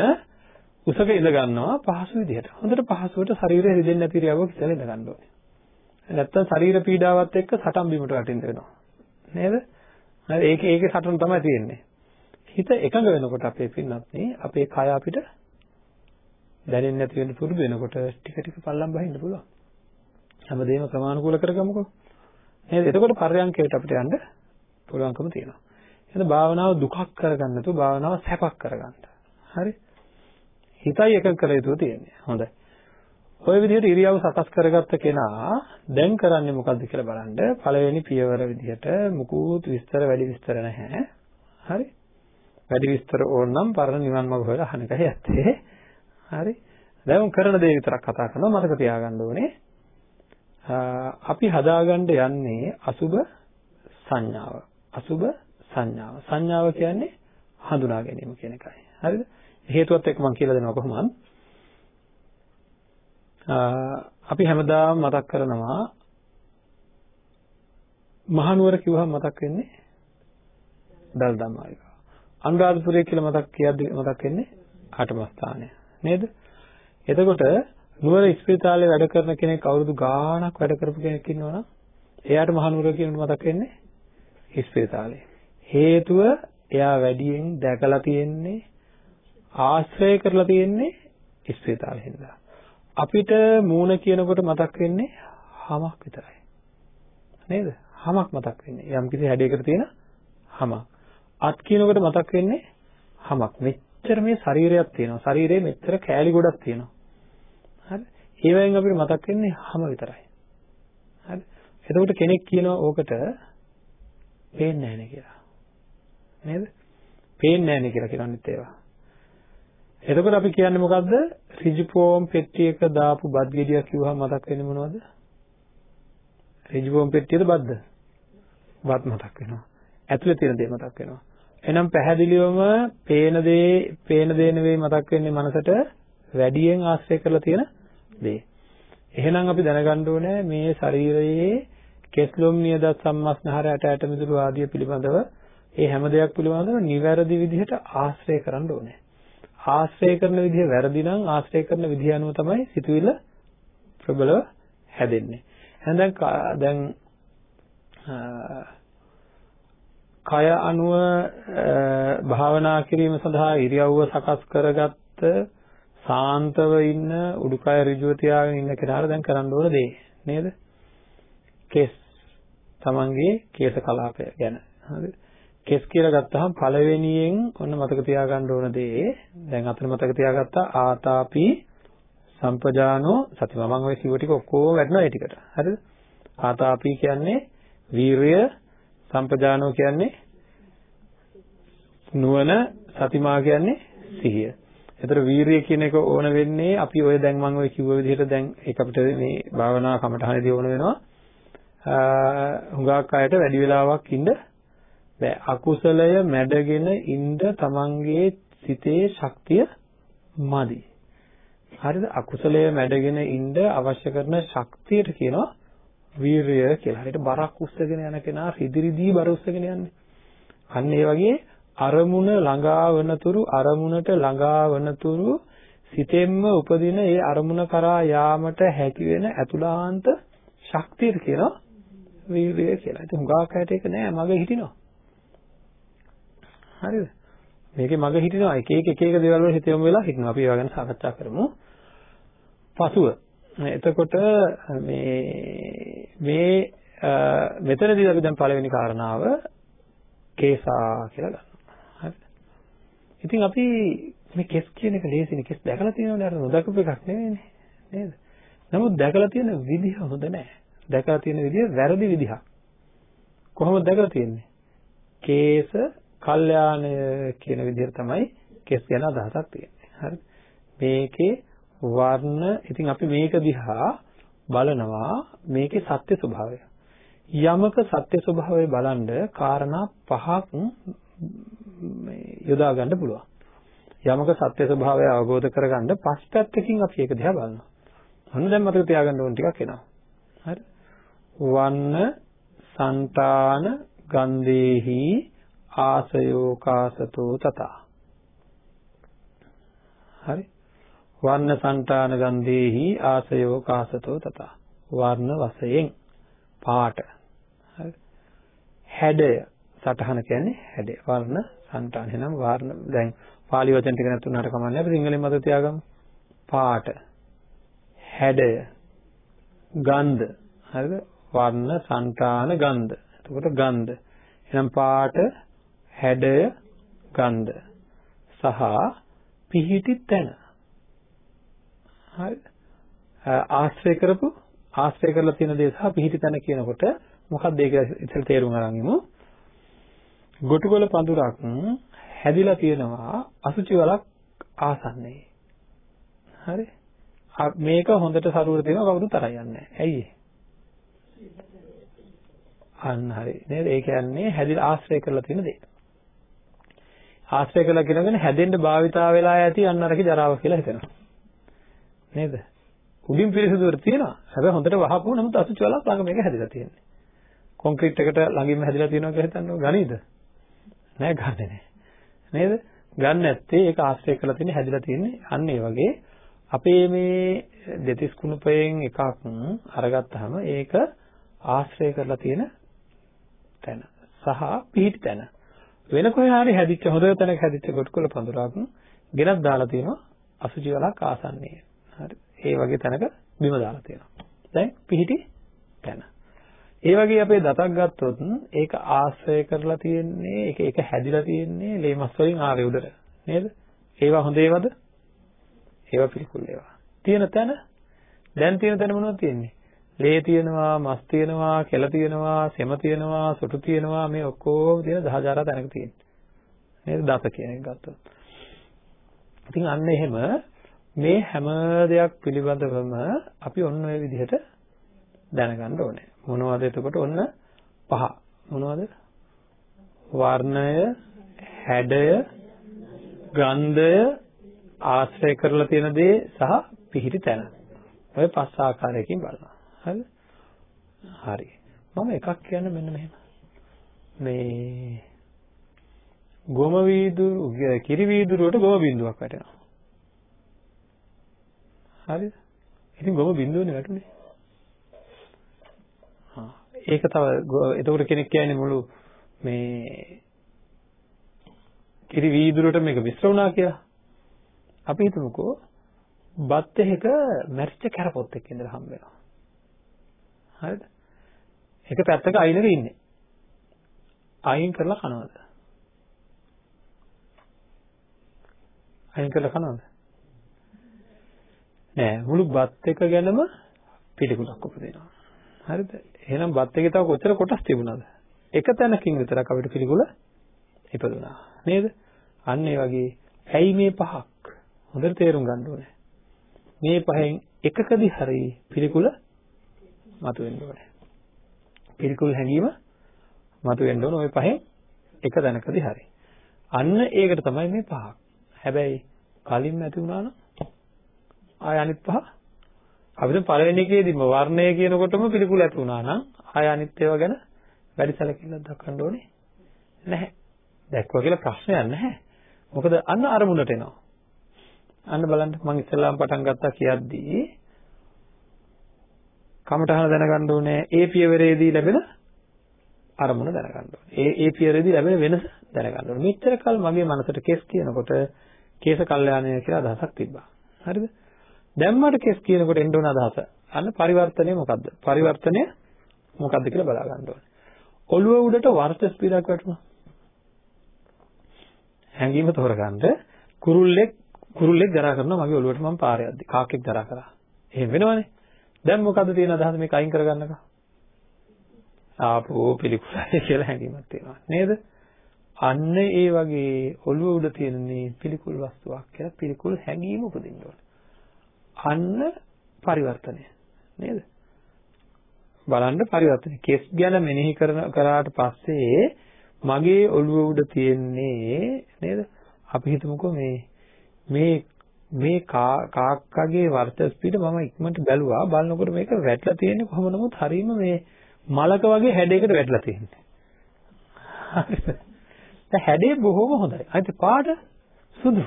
උසක ඉඳ ගන්නවා පහසු විදිහට. හොඳට පහසුවට ශරීරය රිදෙන්නේ නැති ඉරියව්වක ඉඳලා ඉඳ ගන්න ඕනේ. නැත්තම් ශරීර පීඩාවත් එක්ක සටන් බිමට වටින්න වෙනවා. නේද? හරි ඒක ඒකේ සටන තමයි තියෙන්නේ. හිත එකඟ වෙනකොට අපේ පින්නත් අපේ කය අපිට දැනෙන්නේ නැති වෙන පුරුදු වෙනකොට ටික ටික පල්ලම් බහින්න පුළුවන්. හැමදේම ක්‍රමානුකූල කරගමුකෝ. නේද? එතකොට පර්යංකයට අපිට යන්න පුළුවන්කම තියෙනවා. එහෙනම් භාවනාව දුකක් කරගන්න නැතුව භාවනාව සැපක් කරගන්න. හරි? හිතයි එකඟ කර යුතු තියෙන්නේ. හොඳයි. ওই විදිහට ඉරියව් සකස් කරගත්ත කෙනා දැන් කරන්නේ මොකද්ද කියලා බලන්න. පළවෙනි පියවර විදිහට මුකුත් විස්තර වැඩි විස්තර නැහැ. හරි? වැඩි විස්තර ඕන නම් පරණ නිවන් මාර්ග හොයලා අහන එකයි ඇත්තේ. හරි? දැන් කරන දේ විතරක් කතා කරනවා මතක තියාගන්න ඕනේ. අපි හදාගන්න යන්නේ අසුබ සංඥාව. අසුබ සංඥාව. සංඥාව කියන්නේ හඳුනා ගැනීම කියන එකයි. හරිද? හේතුවත් එක්ක මම කියලා දෙනවා කොහොමද? අපි හැමදාම මතක් කරනවා මහනුවර කිව්වහම මතක් වෙන්නේ දල්දා මාලිගාව. අනුරාධපුරය කියලා මතක් කියද්දි මතක් වෙන්නේ ආටම ස්ථානය. නේද? එතකොට නුවර ඉස්පිරිතාලේ වැඩ කරන කෙනෙක් අවුරුදු ගාණක් වැඩ කරපු කෙනෙක් ඉන්නවනම් එයාට මහනුවර කියන මතක් වෙන්නේ ඉස්පිරිතාලේ. හේතුව එයා වැඩියෙන් දැකලා තියෙන්නේ ආශ්‍රය කරලා තියෙන්නේ ස්ත්‍රීතාවෙ හින්දා. අපිට මූණ කියනකොට මතක් වෙන්නේ හමක් විතරයි. නේද? හමක් මතක් වෙන්නේ. යම් කිසි හැඩයකට තියෙන හමක්. අත් කියනකොට මතක් වෙන්නේ හමක්. මෙච්චර මේ ශරීරයක් තියෙනවා. ශරීරයේ මෙච්චර කෑලි ගොඩක් තියෙනවා. හරි? ඒවෙන් අපිට මතක් වෙන්නේ හම විතරයි. හරි? එතකොට කෙනෙක් කියනවා ඕකට පේන්නේ නැහැ නේ කියලා. නේද? පේන්නේ නැහැ නේ කියලා කියනනිත් ඒවා. එතකොට අපි කියන්නේ මොකද්ද? ඍජුපෝම් පෙට්ටියක දාපු බත් ගෙඩියක් කිව්වහම මතක් වෙන්නේ මොනවද? ඍජුපෝම් පෙට්ටියද බත්ද? බත් මතක් වෙනවා. ඇතුලේ තියෙන දේ මතක් වෙනවා. එහෙනම් පැහැදිලිවම පේන දේ පේන දේ නෙවෙයි මතක් වෙන්නේ මනසට වැඩියෙන් ආශ්‍රය කරලා තියෙන දේ. එහෙනම් අපි දැනගන්න ඕනේ මේ ශරීරයේ කෙස්ලොම් නියදත් සම්මස්නහර ඇට ඇට මිදුළු ආදිය පිළිබඳව ඒ හැම දෙයක් පිළිබඳව නිවැරදි විදිහට ආශ්‍රය කරන්න ඕනේ. ආශ්‍රය කරන විදිහ වැරදි නම් ආශ්‍රය කරන විදිහ අනුව තමයි සිතුවිල්ල ප්‍රබලව හැදෙන්නේ. එහෙනම් දැන් කය අනුව භාවනා කිරීම සඳහා ඉරියව්ව සකස් කරගත්ත සාන්තව ඉන්න උඩුකය ඍජුව තියාගෙන ඉන්න කෙනාට දැන් කරන්න ඕන දේ නේද? කෙස් තමන්ගේ කේශ කලාපය ගැන. හරිද? කෙස් කියලා ගත්තාම පළවෙනියෙන් ඔන්න මතක තියාගන්න ඕන දේ. දැන් අතන මතක තියාගත්තා ආතාපි සම්පජානෝ සති මම ඔය සිව ටික ඔක්කොම වැටෙනවා ඒ ටිකට. හරිද? ආතාපි කියන්නේ වීරය සම්පජානෝ කියන්නේ නුවණ සතිමා කියන්නේ සිහිය. එතකොට වීරිය කියන එක ඕන වෙන්නේ අපි ඔය දැන් මම ඔය කිව්ව විදිහට දැන් ඒක අපිට මේ භාවනා කමටහනදී ඕන වෙනවා. හුඟක් අයට වැඩි වෙලාවක් ඉන්න බෑ අකුසලය මැඩගෙන ඉන්න තමන්ගේ සිතේ ශක්තිය මදි. හරිද? අකුසලය මැඩගෙන ඉන්න අවශ්‍ය කරන ශක්තියට කියනවා වීරිය කියලා. හරියට බරක් උස්සගෙන යන කෙනා රිදිරිදී බර උස්සගෙන යන්නේ. අන්න ඒ වගේ අරමුණ ළඟා වනතුරු අරමුණට ළඟා වනතුරු සිතෙන්ම උපදින ඒ අරමුණ කරා යාමට හැකි වෙන අතුලාන්ත ශක්තියට කියනවා වීරිය කියලා. ඉතින් හුඟක් අයට ඒක නෑ මගේ හිටිනවා. හරිද? මේකේ මග හිටිනවා එක එක එක එක දේවල් වල හිත යොමු වෙලා හිටිනවා. අපි ඒවා ගැන සාකච්ඡා කරමු. පසුව එතකොට මේ මේ මෙතනදී අපි දැන් පළවෙනි කාරණාව කේසා කියලා ගන්නවා. හරිද? ඉතින් අපි මේ කෙස් කියන එක ලේසිනේ කෙස් දැකලා තියෙනවනේ අර නොදකපු එකක් නෙවෙයිනේ. නේද? නමුත් දැකලා තියෙන විදිහ හොඳ නැහැ. දැකලා තියෙන විදිහ වැරදි විදිහක්. කොහොමද දැකලා තියෙන්නේ? කේස කල්යාණය කියන විදිහට තමයි කෙස් ගැන අදහසක් තියෙන්නේ. හරි. මේකේ වර්ණ ඉතින් අපි මේක දිහා බලනවා මේකේ සත්‍ය ස්වභාවය. යමක සත්‍ය ස්වභාවය බලන්ඩ කාරණා පහක් යොදා ගන්න පුළුවන්. යමක සත්‍ය ස්වභාවය අවබෝධ කරගන්න පස් පැත්තකින් අපි ඒක දිහා බලනවා. අන්න දැන් මතක තියාගන්න ඕන ටිකක් එනවා. හරි. වන්න, సంతාන, ගන්ධේහි, ආසයෝ කාසතෝ තතා හරි. වර්ණ సంతාන ගන්ධේහි ආසයෝ කාසතෝ තත වර්ණ වශයෙන්. පාට. හැඩය. සටහන කියන්නේ හැඩය. වර්ණ సంతාන. එහෙනම් වර්ණ දැන් pāli වචන ටික නැතුණාට කමන්නේ අපි සිංහලෙන් මත තියාගමු. පාට. හැඩය. ගන්ධ. හරිද? වර්ණ సంతාන ගන්ධ. එතකොට ගන්ධ. එහෙනම් පාට හැඩය ගන්ධ සහ පිහිටි තැන. හරි. ආශ්‍රය කරපු ආශ්‍රය කරලා තියෙන දේ සහ පිහිටි තැන කියනකොට මොකක්ද ඒක ඉතින් තේරුම් අරන් ඉමු ගොටුකොළ පඳුරක් හැදිලා තියෙනවා අසුචි වලක් ආසන්නයේ. හරි. මේක හොඳට සරුවර තියෙනවා කවුරුත් තරයි යන්නේ ඇයි අන්න හරි. නේද? ඒ කියන්නේ හැදිලා ආශ්‍රය කරලා තියෙන දේ. ආශ්‍රය කළා කියනගෙන හැදෙන්න භාවිතා වෙලා ඇති අන්න අරකේ ජරාව කියලා හිතෙනවා. නේද? උඩින් පිරිසිදුවර තියෙනවා. හැබැයි හොඳට වහපු නමුත් අසුචි වලක් ළඟ මේක හැදිලා තියෙන්නේ. කොන්ක්‍රීට් එකට ළඟින්ම හැදිලා තියෙනවා කියලා හිතන්නකො ගනීද? නෑ ගන්නෙ නෑ. නේද? ගන්න නැත්තේ ඒක ආශ්‍රය කරලා තියෙන්නේ හැදිලා තියෙන්නේ අන්න ඒ වගේ අපේ මේ දෙතිස් කුණපයෙන් එකක් අරගත්තාම ඒක ආශ්‍රය කරලා තියෙන තැන සහ පිහිටි තැන වෙන කොහේ හරි හැදිච්ච හොඳ තැනක හැදිච්ච ගොටුකොළ පඳුරක් ගෙනත් දාලා තියෙනවා අසුචි වලක් ආසන්නයේ. හරි. ඒ වගේ තැනක බිම දාලා තියෙනවා. දැන් පිහිටි තැන. ඒ වගේ අපේ දතක් ගත්තොත් ඒක ආශ්‍රය කරලා තියෙන්නේ ඒක ඒක හැදිලා තියෙන්නේ ලේමස් වලින් ආවේ උඩට නේද? ඒවා හොඳ ඒවාද? ඒවා පිළිකුල් ඒවා. තියෙන තැන දැන් තියෙන තැන මොනවද තියෙන්නේ? ලේ තියෙනවා, මස් තියෙනවා, කෙල තියෙනවා, සෙම තියෙනවා, සොටු තියෙනවා මේ ඔක්කොම තියෙන දහජාරා තැනක තියෙන්නේ. නේද? දත කියන එක ගත්තොත්. ඉතින් අන්න එහෙම මේ හැම දෙයක් පිළිබඳවම අපි ඔන්න ඔය විදිහට දැනගන්න ඕනේ. මොනවද එතකොට ඔන්න පහ. මොනවද? වර්ණය, හැඩය, ගන්ධය, ආශ්‍රය කරලා තියෙන දේ සහ පිහිටි තැන. ඔය පස් ආකාරයකින් බලනවා. හරිද? හරි. මම එකක් කියන්න මෙන්න මෙහෙම. මේ ගොම වීදුරු කිරි වීදුරුවට ගොම බින්දුවක් වැටෙනවා. හරිද? ඉතින් ගොම බින්දුවනේ වැටුනේ. හා ඒක තව එතකොට කෙනෙක් කියන්නේ මුළු මේ කිරි වීදුරුවට මේක මිශ්‍ර වුණා කියලා. අපි හිතමුකෝ බත් එකක මැරිච්ච කැරපොත් එක්ක ඉඳලා හම්බ වෙනවා. හරිද? එක පැත්තක අයිනක ඉන්නේ. අයින් කරලා කනවද? අයින් කරලා කනවද? නෑ මුළු බත් එක ගැනම පිළිකුලක් උපදිනවා. හරිද? එහෙනම් බත් එකේ තව කොච්චර කොටස් තිබුණාද? එක තැනකින් විතරක් අපිට පිළිකුල ඉපදුනා. නේද? අන්න ඒ වගේ ඇයි මේ පහක්? හොඳට තේරුම් ගන්න ඕනේ. මේ පහෙන් එකකදී හරි පිළිකුල මතුවෙන්න ඕනේ. පිළිකුල් හැඟීම මතුවෙන්න ඕන ওই පහෙන් එක තැනකදී හරි. අන්න ඒකට තමයි මේ පහක්. හැබැයි කලින්ම ඇති වුණා නම් ආය අනිත් පහ අපිට පළවෙනි එකේදීම වර්ණය කියනකොටම පිළිකුල ඇති වුණා නම් ආය අනිත් ඒවා ගැන වැඩි සැලකිල්ලක් දක්වන්න ඕනේ නැහැ. දැක්වා කියලා ප්‍රශ්නයක් නැහැ. මොකද අන්න අරමුණට එනවා. අන්න බලන්න මම ඉස්සෙල්ලාම පටන් ගත්තා කියද්දී කමටහන දැනගන්න ඕනේ ඒ පියවරේදී ලැබෙන අරමුණ දැනගන්න ඕනේ. ඒ ඒ පියවරේදී ලැබෙන වෙනස දැනගන්න ඕනේ. මෙච්චර කල් මගේ මනසට කෙස් කියනකොට කේස කල්යාණය කියලා අදහසක් තිබ්බා. හරිද? දැන් මට කෙස් කියනකොට එන්න ඕන අදහස. අන්න පරිවර්තනය මොකද්ද? පරිවර්තනය මොකද්ද කියලා බලා ගන්න ඕනේ. ඔළුව උඩට වර්චස් පීඩක් වැටුණා. හැංගීම තෝරගන්න කුරුල්ලෙක් කුරුල්ලෙක් දරා කරනවා මගේ ඔළුවට මම පාරේ යද්දි කාක්කෙක් දරා කරා. එහෙම වෙනවනේ. දැන් මොකද්ද තියෙන අදහස මේක අයින් කරගන්නක? ආපෝ පිළිකුලයි කියලා හැඟීමක් තියෙනවා. නේද? අන්න ඒ වගේ ඔළුව උඩ තියෙනනේ පිළිකුල් වස්තුවක් කියලා පිළිකුල් හැඟීම උපදින්න ඕන. අන්න පරිවර්තනය නේද? බලන්න පරිවර්තනය. කෙස් ගැන මෙනෙහි කරන කරාට පස්සේ මගේ ඔළුව උඩ තියෙන්නේ නේද? අපි හිතමුකෝ මේ මේ මේ කාක්කගේ වර්චස් පිට මම ඉක්මනට බැලුවා බලනකොට මේක වැටලා තියෙන්නේ කොහොම නමුත් හරීම මේ මලක වගේ හැඩයකට වැටලා තියෙන්නේ. හරිද? දැන් හැඩේ බොහොම හොඳයි. අනිත් පාට සුදු.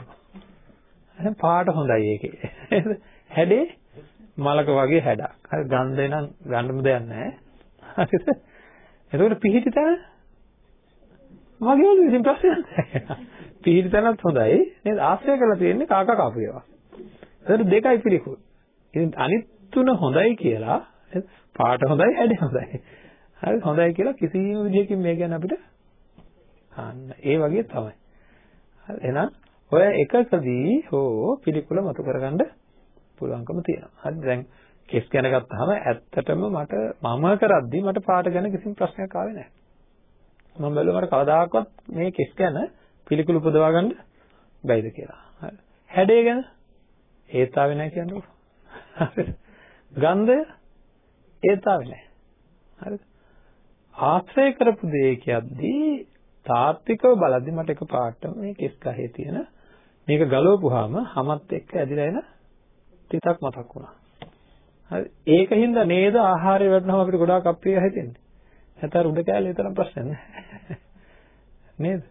එහෙනම් පාට හොඳයි ඒකේ. හැඩේ මලක වගේ හැඩක්. හරි ගන්ධේ නම් ගන්නම දෙයක් නැහැ. හරිද? එතකොට පිහිටි තැන මගේ ඔළුවේ ඉතින් ප්‍රශ්නයක් නැහැ. පිහිටි තැනත් හොඳයි. නේද? ආශ්‍රය කරලා තියෙන්නේ කාකා කාපු ඒවා. එතකොට දෙකයි පිළිකුල්. ඉතින් අනිත් තුන හොඳයි කියලා පාට හොඳයි හැඩේ හොඳයි. හරි හොඳයි කියලා කිසිම විදිහකින් මේ ගැන අපිට අන්න ඒ වගේ තමයි. හරි එහෙනම් ඔය එකකදී හෝ පිළිකුල මතු කරගන්න පුළුවන්කම තියෙනවා. හරි දැන් කෙස් ගැන ගත්තාම ඇත්තටම මට මම කරද්දි මට පාට ගැන කිසිම ප්‍රශ්නයක් ආවේ නැහැ. මම බැලුවා මට කවදාකවත් මේ කෙස් ගැන පිළිකුල උපදවා ගන්න බැයිද කියලා. හරි. හැඩය ගැන ඒත් ආවේ නැහැ කියන්නකො. හරි. ගන්ධය ඒත් ආවේ නැහැ. හරිද? ආශ්‍රය කරපු දේ කියද්දී තාත්විකව බලද්දි මට එක පාට මේ කෙස් ගහේ තියෙන මේක ගලවපුවාම හැමත් එක්ක ඇදිලා එන තිතක් මතක් වුණා. හරි ඒකින්ද නේද ආහාරය වැඩනම අපිට ගොඩාක් අප්‍රිය හිතෙන්නේ. නැතර උඩ කෑල්ල විතරක් ප්‍රශ්න නැහැ. නේද?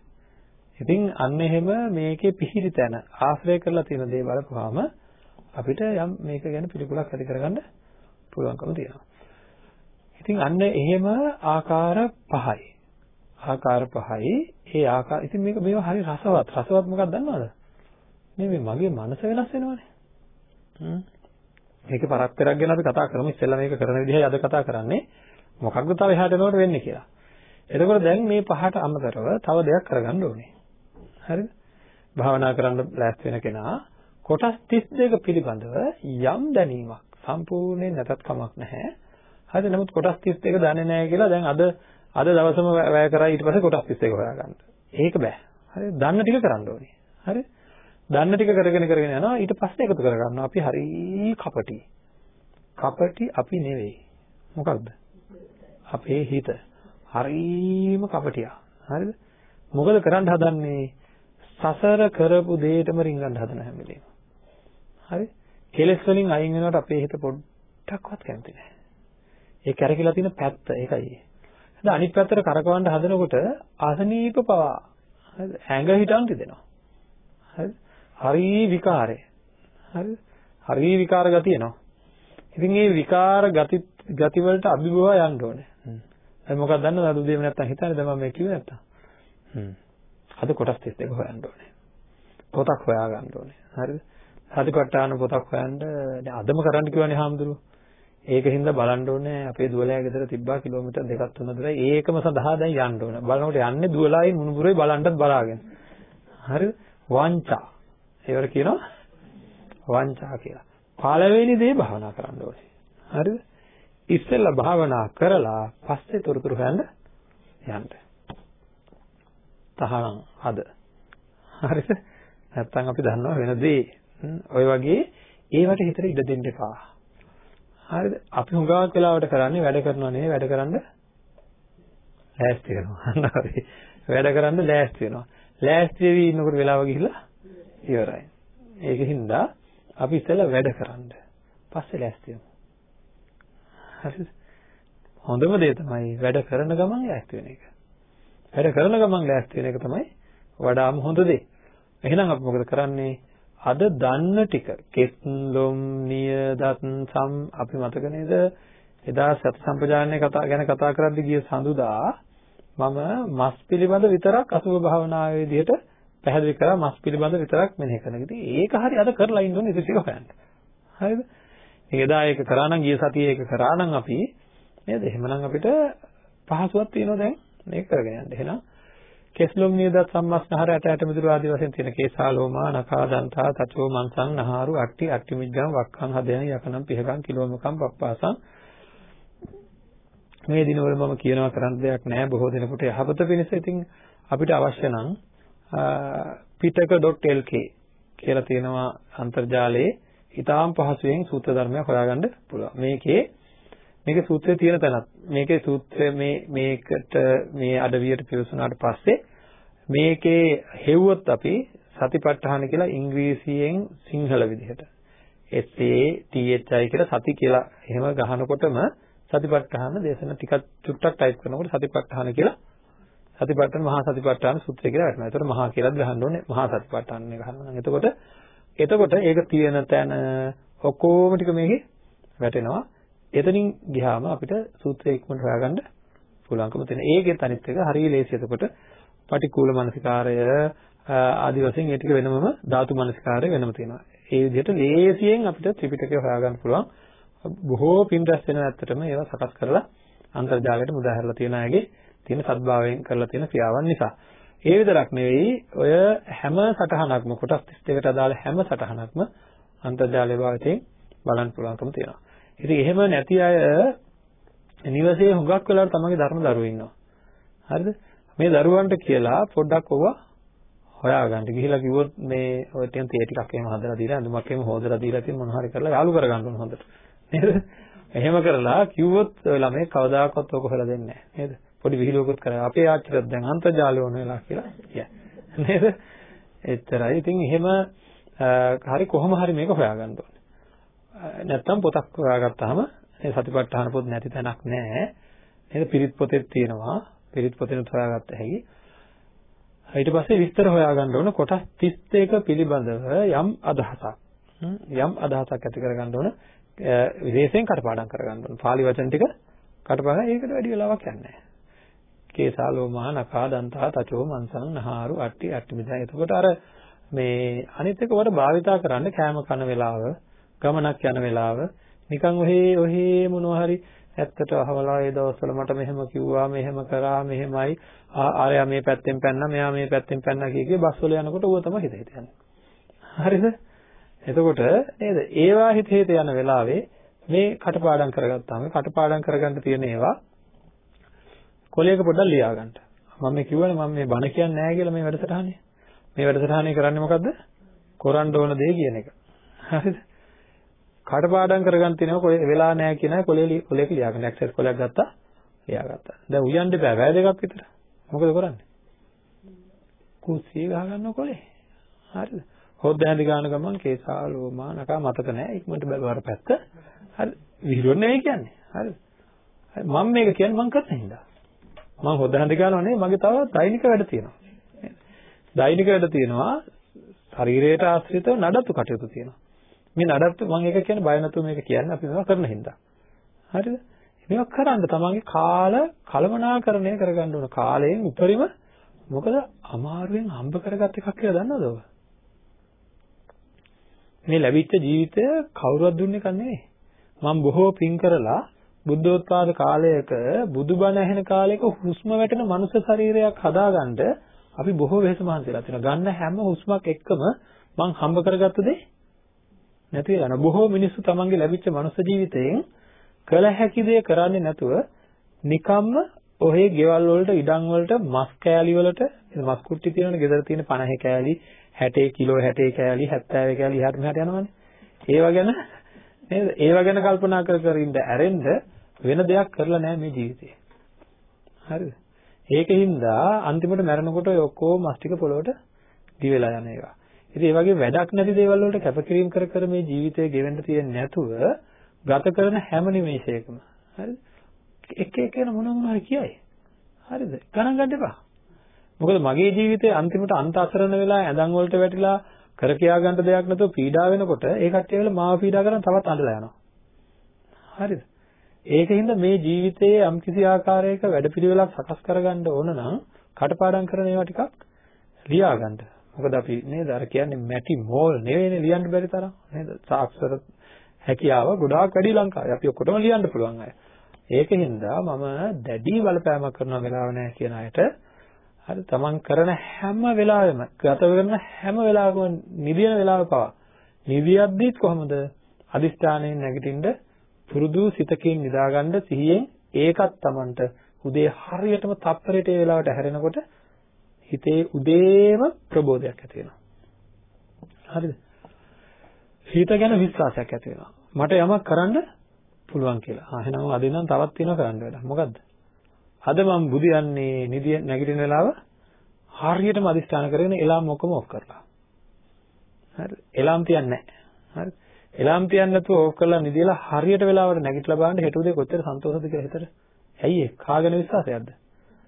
ඉතින් අන්න එහෙම මේකේ පිහිටි තැන ආශ්‍රය කරලා තියෙන දේ බලපුවාම අපිට යම් මේක ගැන පිළිකුලක් ඇති කරගන්න පුළුවන්කම තියෙනවා. ඉතින් අන්න එහෙම ආකාර පහයි. ආකාර පහයි. ඒ ආකාර ඉතින් මේක මේවා හරි රසවත්. රසවත් මොකක්ද දන්නවද? නෙමෙයි මගේ මනස වෙනස් වෙනවනේ. හ්ම්. මේකේ පරක්තරක් ගැන අපි කතා කරමු. ඉස්සෙල්ලා මේක කරන විදිහයි අද කතා කරන්නේ. මොකක්ද තව එහාට යනකොට වෙන්නේ කියලා. එතකොට දැන් මේ පහට අමතරව තව දෙයක් කරගන්න ඕනේ. හරිද? භාවනා කරන්න ලෑස්ති වෙන කෙනා කොටස් 32 පිළිබඳව යම් දැනීමක් සම්පූර්ණයෙන් නැතත් කමක් නැහැ. හරිද? නමුත් කොටස් 32 දන්නේ නැහැ කියලා දැන් අද අද දවසම වැය කරා ඊට පස්සේ කොටස් 32 හොයාගන්න. ඒක බෑ. හරි? දන්න ටික කරන්න ඕනේ. හරි? දන්න ටික කරගෙන කරගෙන යනවා ඊට පස්සේ එකතු කරගන්නවා. අපි හරි කපටි. කපටි අපි නෙවෙයි. මොකක්ද? අපේ හිත. හරීම කපටියා. හරිද? මොකද කරන්න හදන්නේ? සසර කරපු දෙයටම රිංගන්න හදන හැම වෙලේම. හරි? කෙලෙස් වලින් අයින් වෙනකොට අපේ හිත පොඩ්ඩක්වත් කැමති නැහැ. ඒ කැරකිලා තියෙන පැත්ත ඒකයි. හරි අනිත් පැත්තට කරකවන්න හදනකොට අසනීප පවා හරිද? ඇඟ හිටන් තිදෙනවා. හරිද? හරි විකාරය. හරිද? හරි විකාර ගතිය එනවා. ඉතින් මේ විකාර ගති ගති වලට අභිභව යන්න ඕනේ. දැන් මොකක්ද දන්නවද අද උදේම නැත්තම් හිතන්නේ දැන් මම මේ කිව්වේ නැත්තම්. හ්ම්. අද කොටස් 32 හොයන්න ඕනේ. පොතක් හොයා ගන්න ඕනේ. හරිද? සතිපට්ඨාන පොතක් හොයන්න දැන් අදම කරන්න කිව්වනේ හාමුදුරුවෝ. ඒකින්ද බලන්න ඕනේ අපේ දුවලයා ගෙදර තිබ්බා කිලෝමීටර් දෙකක් තුනක් දුරයි ඒකම සඳහා දැන් යන්න ඕනේ. බලනකොට යන්නේ දුවලයි මුණුබුරේ බලන්නත් බලාගෙන. හරිද? වංචා. ඒවට කියනවා වංචා කියලා. පළවෙනි දේ භාවනා කරන්න ඕනේ. හරිද? ඉස්සෙල්ලා භාවනා කරලා පස්සේ තොරතුරු හොයන්න යන්න. තහනම් අද. හරිද? නැත්තම් අපි දන්නවා වෙන දේ. ඔය වගේ ඒවට හිතට ඉඩ දෙන්න එපා. හරිද? අපි හුඟක් වෙලාවට කරන්නේ වැඩ කරනවා නෙවෙයි වැඩ කරන්න ලෑස්ති වෙනවා. හරි. වැඩ කරන්න ලෑස්ති වෙනවා. ලෑස්ති වෙවි ඉන්නකොට වෙලාව ගිහිල්ලා ඉවරයි. ඒකින්ද අපි ඉස්සෙල්ලා වැඩ කරන්න. පස්සේ ලෑස්ති වෙමු. හරිද? හොඳම දේ තමයි වැඩ කරන ගමන් ලෑස්ති වෙන එක. වැඩ කරන ගමන් ලෑස්ති වෙන එක තමයි වඩාම හොඳ දේ. එහෙනම් අපි මොකද කරන්නේ? අද දන්න ටික කෙස්ලොම් නියදත් සම් අපි මතක නේද? එදා සත් සම්පජානනය කතා ගැන කතා කරද්දී ගිය සඳුදා මම මස් පිළිබඳ විතරක් අසුභ භාවනාවේ විදිහට පැහැදිලි කරා මස් පිළිබඳ විතරක් මෙනෙහි කරන. ඉතින් ඒක හරි අද කරලා ඉන්න ඕනේ ඉතින් ටික හොයන්න. හරිද? එදා ඒක කරා නම් ගිය සතියේ ඒක කරා නම් අපි නේද? එහෙමනම් අපිට පහසුවක් තියෙනවා දැන් මේක කරගෙන යන්න. එහෙනම් කෙස්ලොම් නියදත් සම්මස්නහර ඇට ඇට මිදුළු ආදී වශයෙන් තියෙන කේසාලෝමා නඛා දන්තා තචෝ මන්සං නහාරු අට්ටි අට්ටි මිජ්ජං වක්ඛං හදයන් යකනම් පිහකම් කිලෝමකම් පප්පාසං මේ දිනවල මම කියනවා කරන්න දෙයක් නැහැ බොහෝ දෙනෙකුට යහපත පිණිස ඉතින් අපිට අවශ්‍ය නම් pitaka.lk කියලා තියෙනවා අන්තර්ජාලයේ ඊටාම් පහසුවෙන් සූත්‍ර ධර්මයක් හොයාගන්න පුළුවන්. මේකේ මේකේ සූත්‍රයේ තියෙන තැනත් මේකේ සූත්‍රය මේ මේකට මේ අඩවියට පිවිසුනාට පස්සේ මේකේ හෙව්වොත් අපි සතිපට්ඨාන කියලා ඉංග්‍රීසියෙන් සිංහල විදිහට S A T H I කියලා සති කියලා එහෙම ගහනකොටම සතිපට්ඨාන දේශන ටිකක් චුට්ටක් ටයිප් කරනකොට සතිපට්ඨාන කියලා සතිපට්ඨාන මහා සතිපට්ඨාන සූත්‍රය කියලා වැටෙනවා. ඒතකොට මහා කියලාත් ගහන්න ඕනේ මහා සතිපට්ඨාන එක ගහනවා නම්. එතකොට එතකොට ඒක තියෙන තැන ඔක්කොම ටික මේකේ වැටෙනවා. එතනින් ගියාම අපිට සූත්‍රය ඉක්මනට හොයාගන්න පුළුවන්කම තියෙනවා. ඒකෙත් අනිත් එක හරිය ලේසි. එතකොට පටිකූල මනසිකාරය ආදි වශයෙන් ඒ ටික වෙනමම ධාතු මනසිකාරය වෙනම තියෙනවා. ඒ විදිහට ලේසියෙන් අපිට ත්‍රිපිටකය හොයාගන්න පුළුවන්. බොහෝ පින් රැස් වෙන ඇත්තටම ඒවා සකස් කරලා අන්තර්ජාලයට මුදා හැරලා තියෙන අයගේ තියෙන සත්භාවයෙන් කරලා තියෙන ක්‍රියාවන් නිසා. ඒ විතරක් නෙවෙයි ඔය හැම සටහනක්ම කොටස් 32කට අදාළ හැම සටහනක්ම අන්තර්ජාලය භාවිතයෙන් බලන්න පුළුවන්කම තියෙනවා. ඉතින් එහෙම නැති අය නිවසේ හුඟක් වෙලාවට තමන්ගේ ධර්ම දරුවෝ ඉන්නවා. හරිද? මේ දරුවන්ට කියලා පොඩ්ඩක් ඔවා හොයාගන්න. ගිහිලා කිව්වොත් මේ ඔය ටිකන් තේ ටිකක් එහෙම හදලා දීලා අඳුමක් එහෙම හොදලා දීලා තියෙන මොනවා හරි කරලා යාළු කරගන්න ඕන හොඳට. නේද? එහෙම කරලා කිව්වොත් ළමයි කවදාකවත් ඔක හොයලා දෙන්නේ නැහැ. නේද? පොඩි විහිළුවකුත් කරා. අපේ ආච්චිට දැන් අන්තර්ජාලය ඕන වෙලා කියලා කියයි. නේද? එච්චරයි. ඉතින් එහෙම හරි කොහොම හරි මේක හොයාගන්න ඕනේ. නැත්තම් පොතක් හොයාගත්තාම ඒ සතිපට්ඨාන පොත් නැති තැනක් නැහැ. නේද? පිරිත් පොතෙත් තියෙනවා. පිරිත් පොතෙනුත් හොයාගත්ත හැකි. ඊට පස්සේ විස්තර හොයාගන්න ඕන කොටස් 31 පිළිබඳව යම් අදහසක්. යම් අදහසක් ඇති කරගන්න ඕන. විශේෂයෙන් කටපාඩම් කරගන්න ඕන. පාලි වචන ටික කටපාඩම් ඒකට වැඩි වෙලාවක් යන්නේ නැහැ. කේසා ලෝමා නකා දන්තා තචෝ මන්සං නහාරු අට්ටි අට්ටි මිදා. එතකොට අර මේ අනිත් එක වට භාවිතා කරන්න කෑම කන වෙලාව, ගමනක් යන වෙලාව, නිකන් ඔහේ ඔහේ මොනවා හරි ඇත්තට අහවලා ඒ දවස්වල මට මෙහෙම කිව්වා මෙහෙම කරා මෙහෙමයි ආරයා මේ පැත්තෙන් පැන්නා මෙයා මේ පැත්තෙන් පැන්නා කිය කී බස් වල යනකොට ඌව තමයි හිත හිත යන්නේ. හරිද? එතකොට නේද? ඒවා හිත හිත යන වෙලාවේ මේ කටපාඩම් කරගත්තාම කටපාඩම් කරගන්න තියෙන ඒවා කොලයක පොඩ්ඩක් ලියා ගන්න. මම මේ කිව්වනේ මම මේ බණ කියන්නේ නැහැ කියලා මේ වැඩසටහනේ. මේ වැඩසටහනේ කරන්නේ මොකද්ද? කරන්න ඕන දේ කියන එක. හරිද? කටපාඩම් කරගන්න තියෙනවා කොලේ වෙලා නැහැ කියන කොලේ කොලේක ලියාගන්න. ඇක්සස් කොලයක් ගත්තා ලියාගත්තා. දැන් උයන්න බෑ වැය දෙකක් විතර. මොකද කරන්නේ? කුස්සිය ගහ ගන්න කොලේ. හරිද? හොද්ද හැඳි ගන්න ගමන් කේසාලෝ මානකා මතක නැහැ. ඉක්මනට බැලුවාට පැත්ත. හරි. විහිළුව නෙවෙයි කියන්නේ. හරිද? මම මේක කියන්නේ මං කරන හින්දා. මං හොද්ද හැඳි ගන්නව නෙවෙයි මගේ තව දෛනික වැඩ තියෙනවා. දෛනික වැඩ තියෙනවා. ශරීරයට ආශ්‍රිතව නඩත්තු කටයුතු තියෙනවා. මේ නඩත්තු මම ඒක කියන්නේ බය නැතුව මේක කියන්නේ අපි මේවා කරන හින්දා. හරිද? මේවා කරන්න තමන්ගේ කාල කලමනාකරණය කරගන්න ඕන. කාලයෙන් උපරිම මොකද අමාරුවෙන් හම්බ කරගත් එකක් කියලා දන්නවද ඔබ? මේ ලැබිච්ච ජීවිතය කවුරුවත් දුන්න එකක් නෙවෙයි. මම බොහෝ පින් කරලා බුද්ධෝත්පාද කාලයක බුදුබණ ඇහෙන කාලයක හුස්ම වැටෙන මනුෂ්‍ය ශරීරයක් හදාගන්න අපි බොහෝ වෙහෙස මහන්සිලා තියෙනවා. ගන්න හැම හුස්මක් එක්කම මං හම්බ කරගත්ත දේ නැති වෙලා යනවා. බොහෝ මිනිස්සු තමන්ගේ ලැබිච්ච මනුෂ්‍ය ජීවිතයෙන් කළ හැකි දේ කරන්නේ නැතුව නිකම්ම ඔහේ ගෙවල් වලට ඉඩම් වලට මස් කෑලි වලට මස් කුට්ටි තියෙනවනේ ගෙදර තියෙන 50 කෑලි 60 කිලෝ 60 කෑලි 70 කෑලි එහාට මෙහාට යනවනේ. ඒව ගැන නේද? ඒව ගැන කල්පනා කර කර ඉඳ ඇරෙන්න වෙන දෙයක් කරලා නැහැ මේ ජීවිතේ. හරිද? ඒකින්ද අන්තිමට මැරෙනකොට ඔය ඔක්කොම මස් ටික පොළොවට දිවෙලා යන ඒවා. ඉතින් ඒ වගේ වැඩක් නැති දේවල් වලට කැපකිරීම කර කර මේ ජීවිතය ගෙවෙන්න තියෙන්නේ නැතුව ගත කරන හැම නිමේෂයකම හරිද? එක එක වෙන මොන මොනවා කියයි. හරිද? ගණන් ගන්න එපා. මොකද මගේ ජීවිතේ අන්තිමට අන්ත අසරණ වෙලා ඇඳන් වලට වැටිලා කර කියා ගන්න දෙයක් නැතුව පීඩා වෙනකොට ඒ කට්ටිය වෙල මාව පීඩා කරන් තවත් අඬලා යනවා. හරිද? ඒකින්ද මේ ජීවිතයේ යම්කිසි ආකාරයක වැඩපිළිවෙලක් සකස් කරගන්න ඕන නම් කටපාඩම් කරන ඒවා ටිකක් ලියා ගන්න. මොකද අපි නේද අර කියන්නේ මැටි මෝල් නෙවෙයිනේ ලියන්න බැරි තරම් නේද? සාක්ෂර හැකියාව ගොඩාක් වැඩි ලංකාවේ. අපි ඔක්කොටම ලියන්න පුළුවන් අය. ඒකින්ද මම දැඩි බලපෑමක් කරන වෙලාව නැහැ කියන අයට හරි තමන් කරන හැම වෙලාවෙම ගත කරන හැම වෙලාවකම නිදින වෙලාව පවා නිදියද්දිත් කොහොමද අදිස්ථානයෙන් නැගිටින්න පුරුදු සිතකින් නිදාගන්න සිහියෙන් ඒකත් තමන්ට උදේ හරියටම තප්පරයට ඒ වෙලාවට හැරෙනකොට හිතේ උදේම ප්‍රබෝධයක් ඇති වෙනවා. හරිද? හිත ගැන විශ්වාසයක් ඇති වෙනවා. මට යමක් කරන්න පුළුවන් කියලා. ආ එහෙනම් අද ඉඳන් තවත් තියෙනවා කරන්න වැඩ. මොකද්ද? අද මම බුදු යන්නේ නිදිය නැගිටින වෙලාව හරියටම අදිස්ථාන කරගෙන එලාම් ඔක්කොම ඔෆ් කරලා. හරි. එලාම් තියන්නේ නැහැ. හරි. එලාම් තියන්නේ නැතුව ඕෆ් කරලා නිදිලා හරියට වෙලාවට නැගිටලා බලන්න හෙට උදේ කොච්චර සන්තෝෂද කියලා හිතට. ඇයි ඒ? කාගෙන විශ්වාසයක්ද?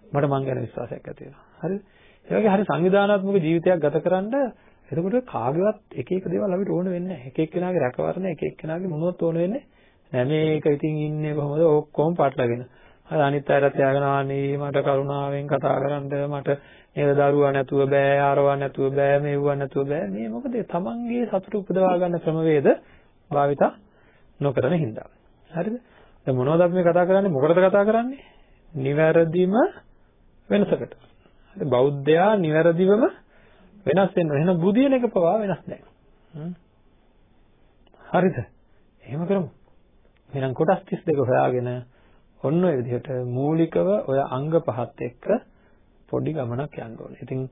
මට මං ගැන විශ්වාසයක් ඇති වෙනවා. හරිද? ඒ වගේ හරි සංවිධානාත්මක ජීවිතයක් ගතකරනද එතකොට කාගේවත් එක එක දේවල් අපිට ඕන වෙන්නේ නැහැ. එක එක්කෙනාගේ රැකවරණ එක එක්කෙනාගේ මොනවත් ඕන වෙන්නේ නැහැ. මේක ඉතින් ඉන්නේ කොහොමද? ඔක්කොම පාටලාගෙන. අර අනිත් අයට තියාගෙන අනේ මට කරුණාවෙන් කතා කරන්න මට නේද දරුවා නැතුව බෑ ආරවා නැතුව බෑ මෙව්වා නැතුව බෑ මේ මොකද තමන්ගේ සතුට උපදවා ගන්න ක්‍රමවේද භාවිත නොකරන හින්දා. හරිද? දැන් මොනවද අපි මේ කතා කරන්නේ? මොකටද කතා කරන්නේ? නිවැරදිම වෙනසකට. හරි බෞද්ධයා නිවැරදිවම වෙනස් වෙන්න එහෙනම් බුදියන එක පවා වෙනස් නැහැ. හරිද? එහෙම කරමු. එහෙනම් කොටස් 32 හොයාගෙන ඔන්න ඔය විදිහට මූලිකව ඔය අංග පහත් එක්ක පොඩි ගමනක් යන්න ඕනේ. ඉතින්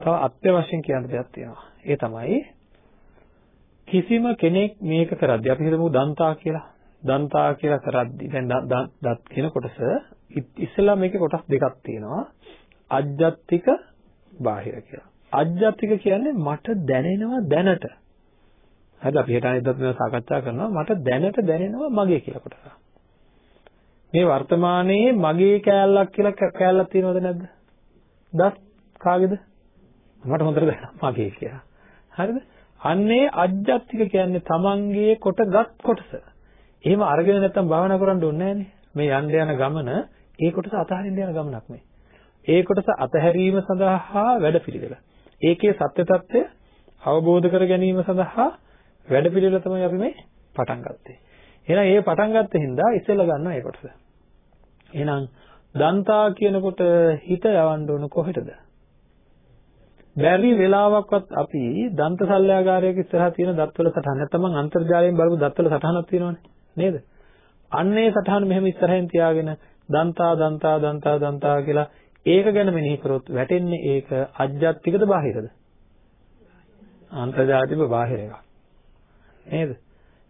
තව අත්‍යවශ්‍යයෙන් කියන්න දෙයක් තියෙනවා. ඒ තමයි කිසිම කෙනෙක් මේක කරද්දී අපි හිතමු දන්තා කියලා. දන්තා කියලා කරද්දී දැන් දත් කියන කොටස ඉස්සෙල්ලා මේකේ කොටස් දෙකක් තියෙනවා. අජ්ජත්තික බාහිර කියලා. අජ්ජත්තික කියන්නේ මට දැනෙනවා දැනට. හරිද අපි හිතන්නේ ඉදත් මේවා සාකච්ඡා කරනවා මට දැනට දැනෙනවා මගේ කියලා කොටස. මේ වර්තමානයේ මගේ කෑල්ලක් කියලා කෑල්ලක් තියෙනවද නැද්ද? දත් කාගේද? මට හොඳට දැනෙනවා මගේ කියලා. හරිද? අන්නේ අජ්ජත්තික කියන්නේ තමන්ගේ කොටගත් කොටස. එහෙම අරගෙන නැත්තම් භාවනා කරන්න ඕනේ නැහනේ. මේ යන්න යන ගමන ඒ කොටස අතහරින්න යන ගමනක් නෙවෙයි. ඒ කොටස අතහැරීම සඳහා වැඩපිළිවෙල. ඒකේ සත්‍ය తත්වය අවබෝධ කර ගැනීම සඳහා වැඩ පිළිවෙල තමයි අපි මේ පටන් ගත්තේ. එහෙනම් ඒ පටන් ගත්තේ හින්දා ඉස්සෙල්ලා ගන්නවා ඒ කොටස. එහෙනම් දන්තා කියනකොට හිත යවන්න ඕන කොහෙටද? බැරි වෙලාවක්වත් අපි දන්ත සල්යාගාරයක ඉස්සරහා තියෙන දත්වල සටහන නැත්නම් මං අන්තර්ජාලයෙන් බලපු දත්වල සටහනක් තියෙනවනේ නේද? අන්නේ සටහන මෙහෙම ඉස්සරහින් තියාගෙන දන්තා දන්තා දන්තා දන්තා කියලා ඒක ගැන මෙනෙහි කරොත් වැටෙන්නේ ඒක අජ්ජත්තිකද බාහිරද? අන්තර්ජාතික බාහිර එකක්. නේද?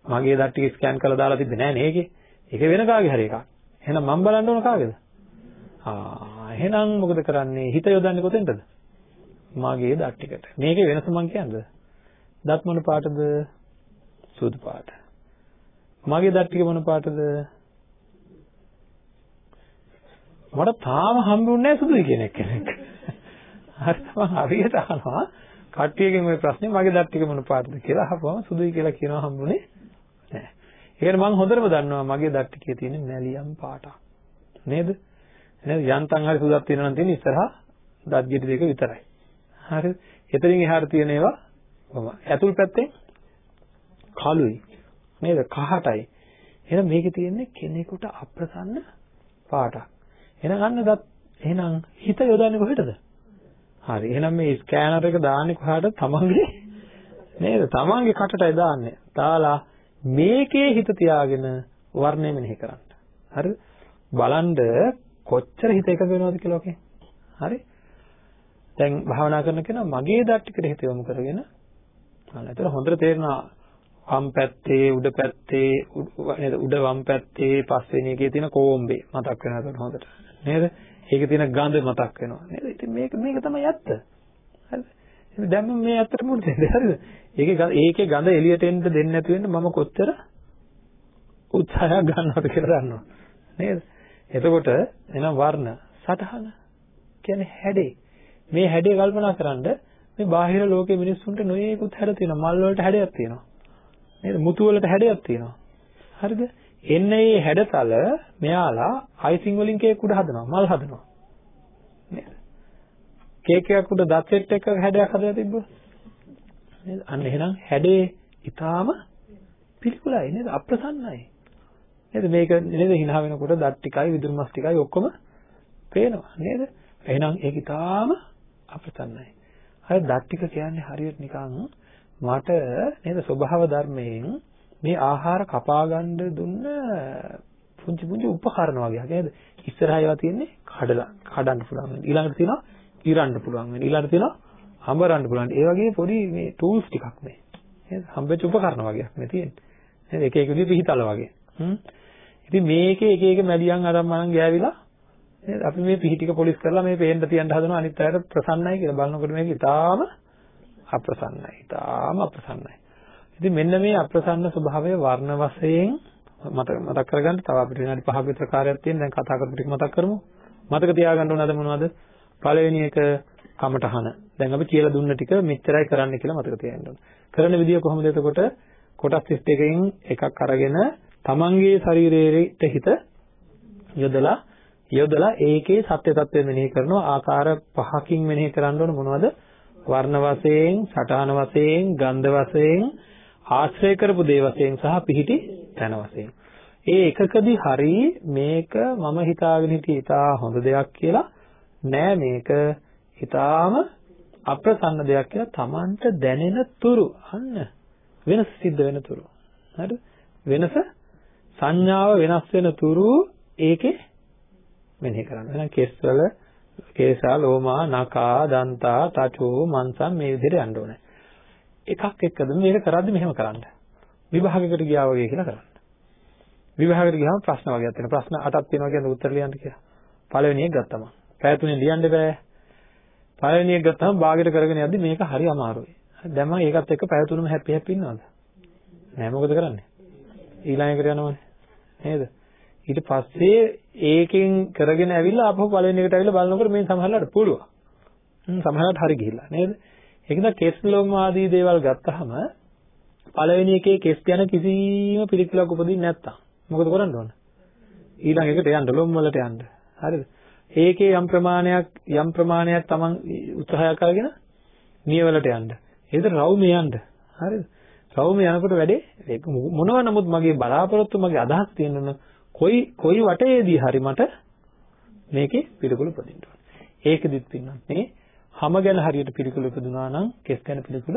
මගේ දත් ටික ස්කෑන් කරලා දාලා තිබ්බේ නෑ නේ ඒකේ. ඒක වෙන කාගේ හරි එකක්. එහෙනම් මම බලන්න ඕන කාගේද? ආ එහෙනම් මොකද කරන්නේ? හිත යොදන්නේ කොතෙන්ද? මගේ දත් ටිකට. මේකේ වෙනස මං කියන්නද? දත් මොන පාටද? සුදු පාට. මගේ දත් ටික මොන පාටද? මට තාම හම්බුන්නේ නැහැ සුදුයි කියන කෙනෙක්. හරි මම හරියට අහනවා කට්ටියගෙන් ওই ප්‍රශ්නේ මගේ දත් ටික මොන පාටද කියලා අහපුවම සුදුයි කියලා කියනවා හම්බුනේ නැහැ. ඒකනේ මම හොඳටම දන්නවා මගේ දත් ටිකේ තියෙන මැලියම් පාටක්. නේද? නේද? යන්තම් හරි සුදුක් තියෙනවා නම් තියෙන ඉස්සරහා දත් ගෙඩි දෙක විතරයි. හරිද? එතනින් එහාට තියෙන ඒවා කොහොම? ඇතුල් පැත්තෙන් කළුයි. නේද? කහටයි. එහෙනම් මේකේ තියෙන්නේ කෙනෙකුට අප්‍රසන්න පාටක්. එහෙනම් අන්න දත් එහෙනම් හිත යොදන්නේ කොහෙටද? හරි. එහෙනම් මේ ස්කෑනර් එක දාන්නේ කොහාටද? තමන්ගේ නේද? තමන්ගේ කටටයි දාන්නේ. දාලා මේකේ හිත තියාගෙන වර්ණය මෙනෙහි කරන්න. හරිද? බලන්න කොච්චර හිත එකඟ වෙනවද කියලා ඔකේ. හරි? දැන් භාවනා කරන කෙනා මගේ දත් ටිකට හිත යොමු කරගෙන අන්න ඒතර හොඳට තේරෙනවා වම් පැත්තේ උඩ පැත්තේ නේද උඩ වම් පැත්තේ පස්වෙනි එකේ තියෙන කෝම්බේ මතක් වෙනවා හොඳට නේද? ඒකේ තියෙන ගඳ මතක් වෙනවා නේද? ඉතින් මේක මේක තමයි ඇත්ත. හරිද? ඉතින් දැන් මම මේ ඇත්තට මුල් දෙන්නේ හරිද? ඒකේ ඒකේ ගඳ එළියට එන්න දෙන්නේ නැති වෙන්න මම කොච්චර උත්සාහයක් ගන්නවද කියලා දන්නවා. නේද? එතකොට එනම් වර්ණ සටහන කියන්නේ හැඩේ. මේ හැඩේ කල්පනා කරන්ඩ මේ බාහිර ලෝකයේ මිනිස්සුන්ට නොයේකුත් හැඩ තියෙනවා. මල් වලට හැඩයක් තියෙනවා. නේද? මුතු වලට හැඩයක් තියෙනවා. හරිද? එන්න මේ හැඩතල මෙයාලා අයිසිං වලින් කේක් උඩ හදනවා මල් හදනවා නේද කේක් එකක් උඩ දත් සෙට් එකක හැඩයක් හදලා තිබ්බොත් නේද අන්න එහෙනම් හැඩේ ඊටාම පිළිකුලයි නේද අප්‍රසන්නයි නේද මේක නේද hina වෙනකොට දත් ටිකයි විදුරු මස් ටිකයි ඔක්කොම පේනවා නේද එහෙනම් ඒක ඊටාම අප්‍රසන්නයි අර දත් ටික කියන්නේ හරියට නිකන් මට නේද ස්වභාව ධර්මයෙන් මේ ආහාර කපා ගන්න දුන්න පුංචි පුංචි උපකරණ වගේ නේද? ඉස්සරහා ඒවා තියෙන්නේ කඩලා කඩන්න පුළුවන් වෙන. ඊළඟට තියෙනවා ඉරන්න පුළුවන් වෙන. ඊළඟට තියෙනවා හඹරන්න පුළුවන්. ඒ වගේ පොඩි මේ ටූල්ස් ටිකක් මේ. නේද? හම්බෙච්ච උපකරණ වගේක් මේ තියෙන්නේ. නේද? එක එක විදිහට පිහිටල වගේ. හ්ම්. ඉතින් මේකේ එක එක මැඩියන් අරන් මනම් ගෑවිලා නේද? අපි මේ පිහි ටික පොලිස් කරලා මේ පේන්න තියන්න හදනවා අනිත් අයට ප්‍රසන්නයි කියලා බලනකොට මේක ඉතාලම අප්‍රසන්නයි. ඉතාලම අප්‍රසන්නයි. ඉතින් මෙන්න මේ අප්‍රසන්න ස්වභාවය වර්ණ වශයෙන් මත මතක් කරගන්න. තව අපිට විනාඩි 5ක විතර කාර්යයක් තියෙන. දැන් කතා කරපු ටික මතක් කරමු. මතක තියාගන්න ඕනද මොනවද? පළවෙනි එක කමටහන දැන් අපි කියලා දුන්න ටික මෙච්චරයි කරන්න කියලා මතක තියාගන්න ඕන. කරන විදිය කොහොමද එතකොට? කොටස් 31කින් එකක් අරගෙන තමන්ගේ ශරීරයට හිත යොදලා යොදලා ඒකේ සත්‍ය తත්වය මෙනෙහි කරනවා. ආකාර පහකින් මෙනෙහි කරන්න ඕන මොනවද? වර්ණ වශයෙන් සටහන වශයෙන් ගන්ධ වශයෙන් ආශ්‍රය කරපු දේ වශයෙන් සහ පිහිටි තැන වශයෙන්. ඒ එකකදී හරි මේක මම හිතාගෙන හිටියේ ඉතා හොඳ දෙයක් කියලා නෑ මේක. ඊටාම අප්‍රසන්න දෙයක් කියලා Tamanට දැනෙන තුරු. අන්න. වෙනස සිද්ධ වෙන තුරු. හරිද වෙනස? සංඥාව වෙනස් වෙන තුරු ඒකේ මෙනෙහි කරන්න. එහෙනම් කෙස්වල කේසා ලෝමා නකා දන්තා තචෝ මන්සම් මේ විදිහට යන්න ඕනේ. එකක් එක්කද මේක කරද්දි මෙහෙම කරන්න. විභාගයකට ගියා වගේ කියලා කරන්න. විභාගයකට ගියාම ප්‍රශ්න වගේක් තියෙනවා. ප්‍රශ්න අටක් තියෙනවා කියන්නේ උත්තර ලියන්න කියලා. පළවෙනි එක ගත්තම. පැය තුනේ ලියන්න බෑ. පළවෙනි එක ගත්තම භාගයට කරගෙන යද්දි මේක හරි අමාරුයි. දැන් මම ඒකත් එක්ක පැය තුනම හැපි හැපි ඉන්නවද? නෑ මොකද කරන්නේ? ඊළඟ එකට යනවනේ. නේද? ඊට පස්සේ ඒකෙන් කරගෙන ඇවිල්ලා ආපහු පළවෙනි එකට ඇවිල්ලා බලනකොට මේ සමහරලාට පුළුවන්. හ්ම් සමහරලාට හරි ගිහිල්ලා නේද? ඒකද කෙස් ලොම් ආදී දේවල් ගත්තාම පළවෙනි එකේ කෙස් ගැන කිසිම පිළිතුරක් උපදින්නේ නැත්තම් මොකද කරන්න ඕන? ඊළඟ එකට යන්න ලොම් වලට යන්න. හරිද? ඒකේ යම් ප්‍රමාණයක් යම් ප්‍රමාණයක් Taman උත්සාහයක් කරගෙන නියවලට යන්න. ඒද රවුමේ යන්න. හරිද? රවුමේ යනකොට වැඩේ මොනවා නමුත් මගේ බලාපොරොත්තු මගේ අදහස් තියෙනවා කොයි කොයි වටේදී හරි මට මේකේ පිළිකුල උපදින්න ඕන. ඒකෙදිත් පින්නත් මේ හැම ගැන හරියට පිළිකුල උපදුනා නම් කෙස් ගැන පිළිකුල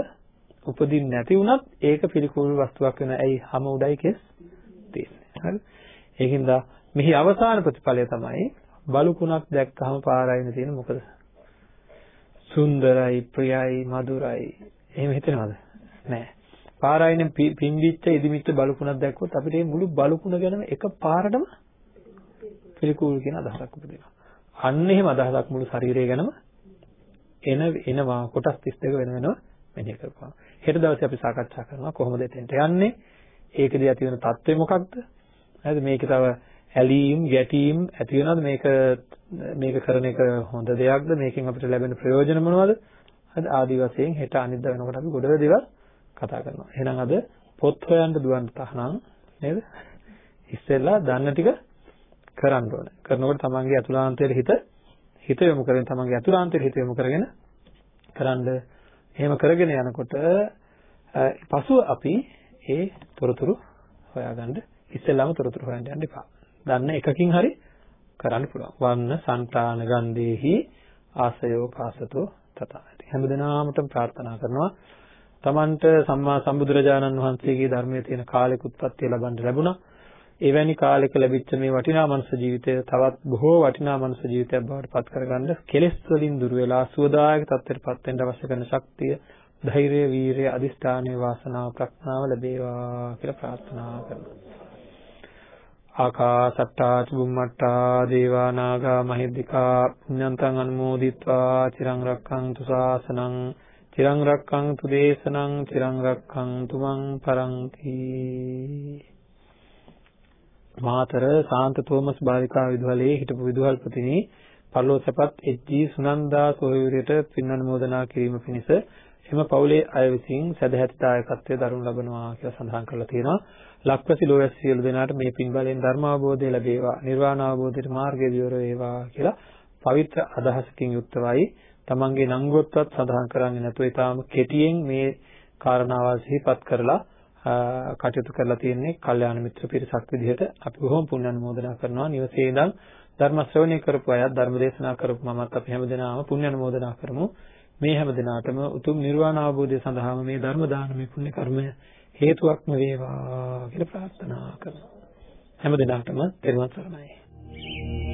උපදින්නේ නැති වුණත් ඒක පිළිකුල් වස්තුවක් වෙන ඇයි හැම උඩයි කෙස් තියෙන්නේ. හරි? ඒකින්ද මෙහි අවසාන ප්‍රතිඵලය තමයි බලුකුණක් දැක්කහම පාරයින තියෙන මොකද? සුන්දරයි, ප්‍රියයි, මధుරයි. එහෙම හිතෙනවද? නෑ. පාරයින පිම්බිච්ච ඉදිමිච්ච බලුකුණක් දැක්කොත් අපිට මේ මුළු බලුකුණ ගැනම එක පාරටම පිළිකුල් කියන අදහසක් උපදිනවා. අන්න එහෙම අදහසක් මුළු ශරීරය ගැනම එන එනවා කොටස් 32 වෙන වෙනම මෙනෙහි කරපුවා. හෙට දවසේ අපි සාකච්ඡා කරනවා කොහොමද එතෙන්ට යන්නේ? ඒකදී ඇති වෙන தත්ත්වය මොකක්ද? හරිද? මේකේ තව ඇලීම්, ගැටීම් ඇති වෙනවද? මේක මේක කරන එක හොඳ දෙයක්ද? මේකෙන් අපිට ලැබෙන ප්‍රයෝජන මොනවද? හරිද? ආදි වශයෙන් හෙට අනිද්දා වෙනකොට අපි ගොඩ දේවල් කතා කරනවා. එහෙනම් අද පොත් හොයන්න දුවන්න තහනම් නේද? ඉස්සෙල්ලා දන්න ටික කරන්න ඕනේ. කරනකොට තමන්ගේ අතුලාන්තයේ හිත හිත යොමු කරගෙන තමන්ගේ අතුලාන්තයේ හිත යොමු කරගෙන කරන්ද එහෙම කරගෙන යනකොට පසුව අපි ඒ තොරතුරු හොයාගන්න ඉස්සෙල්ලාම තොරතුරු හොයන්න යන්න එපා. දන්න එකකින් හරි කරන්න පුළුවන්. වන්න సంతාන ගන්දේහි ආසයෝ කාසතෝ තථාති. හැමදෙනාමටම ප්‍රාර්ථනා කරනවා තමන්ට සම්මා සම්බුදුරජාණන් වහන්සේගේ ධර්මයේ තියෙන කාලෙක උත්පත්ති ලැබන්න ලැබුණා. එවැනි කාලයක ලැබිච්ච මේ වටිනා මනුෂ්‍ය ජීවිතය තවත් බොහෝ වටිනා මනුෂ්‍ය ජීවිතයක් බවට පත් කරගන්න කෙලෙස් වලින් දුර වෙලා සුවදායක තත්ත්වයට පත් වෙන්න අවශ්‍ය කරන ශක්තිය, ධෛර්යය, වීරිය, අදිස්ථානීය වාසනාව, ප්‍රඥාව ලැබේවා කියලා ප්‍රාර්ථනා කරනවා. ආකාසට්ටා චුම්මට්ටා දේවා නාග මහිද්దికා පුඤ්ඤන්තං අනුමෝදිත්වා චිරං රක්ඛන්තු ශාසනං චිරං රක්ඛන්තු දේශනං චිරං රක්ඛන්තු මං පරන්ති මාතර සාන්ත තෝමස් බාලිකා විදුහලේ හිටපු විදුහල්පතිනි පරලෝසපත් එච්.ජී. සුනන්දා සොහොයුරියට පින් අනුමෝදනා කිරීම පිණිස එම පවුලේ අය විසින් සදැහැති දායකත්වයේ දරනු ලබනවා කියලා සඳහන් කරලා තියෙනවා. ලක්පති ලෝයස් සියලු දෙනාට මේ පින් බලෙන් ධර්ම අවබෝධය ලැබේවා. නිර්වාණ අවබෝධයට මාර්ගය දියර වේවා කියලා පවිත්‍ර අදහසකින් යුක්තවයි තමන්ගේ නංගොත්වත් සඳහන් කරන්නේ නැතුව ඊටාම කෙටියෙන් මේ කාරණාවල් සිහිපත් කරලා කටයුතු කරලා තියෙන්නේ කල්යාණ මිත්‍ර පිරිසක් විදිහට අපි බොහොම පුණ්‍ය අනුමෝදනා කරනවා. නිවසේ ඉඳන් ධර්ම ශ්‍රවණය කරපු අයත් ධර්ම දේශනා කරපු මමත් අපි හැමදෙනාම පුණ්‍ය අනුමෝදනා කරමු. මේ හැමදෙනාටම උතුම් නිර්වාණ අවබෝධය සඳහාම මේ ධර්ම දානමේ පුණ්‍ය කර්මය හේතුවක්ම වේවා කියලා ප්‍රාර්ථනා කරනවා. හැමදෙනාටම තෙරුවන් සරණයි.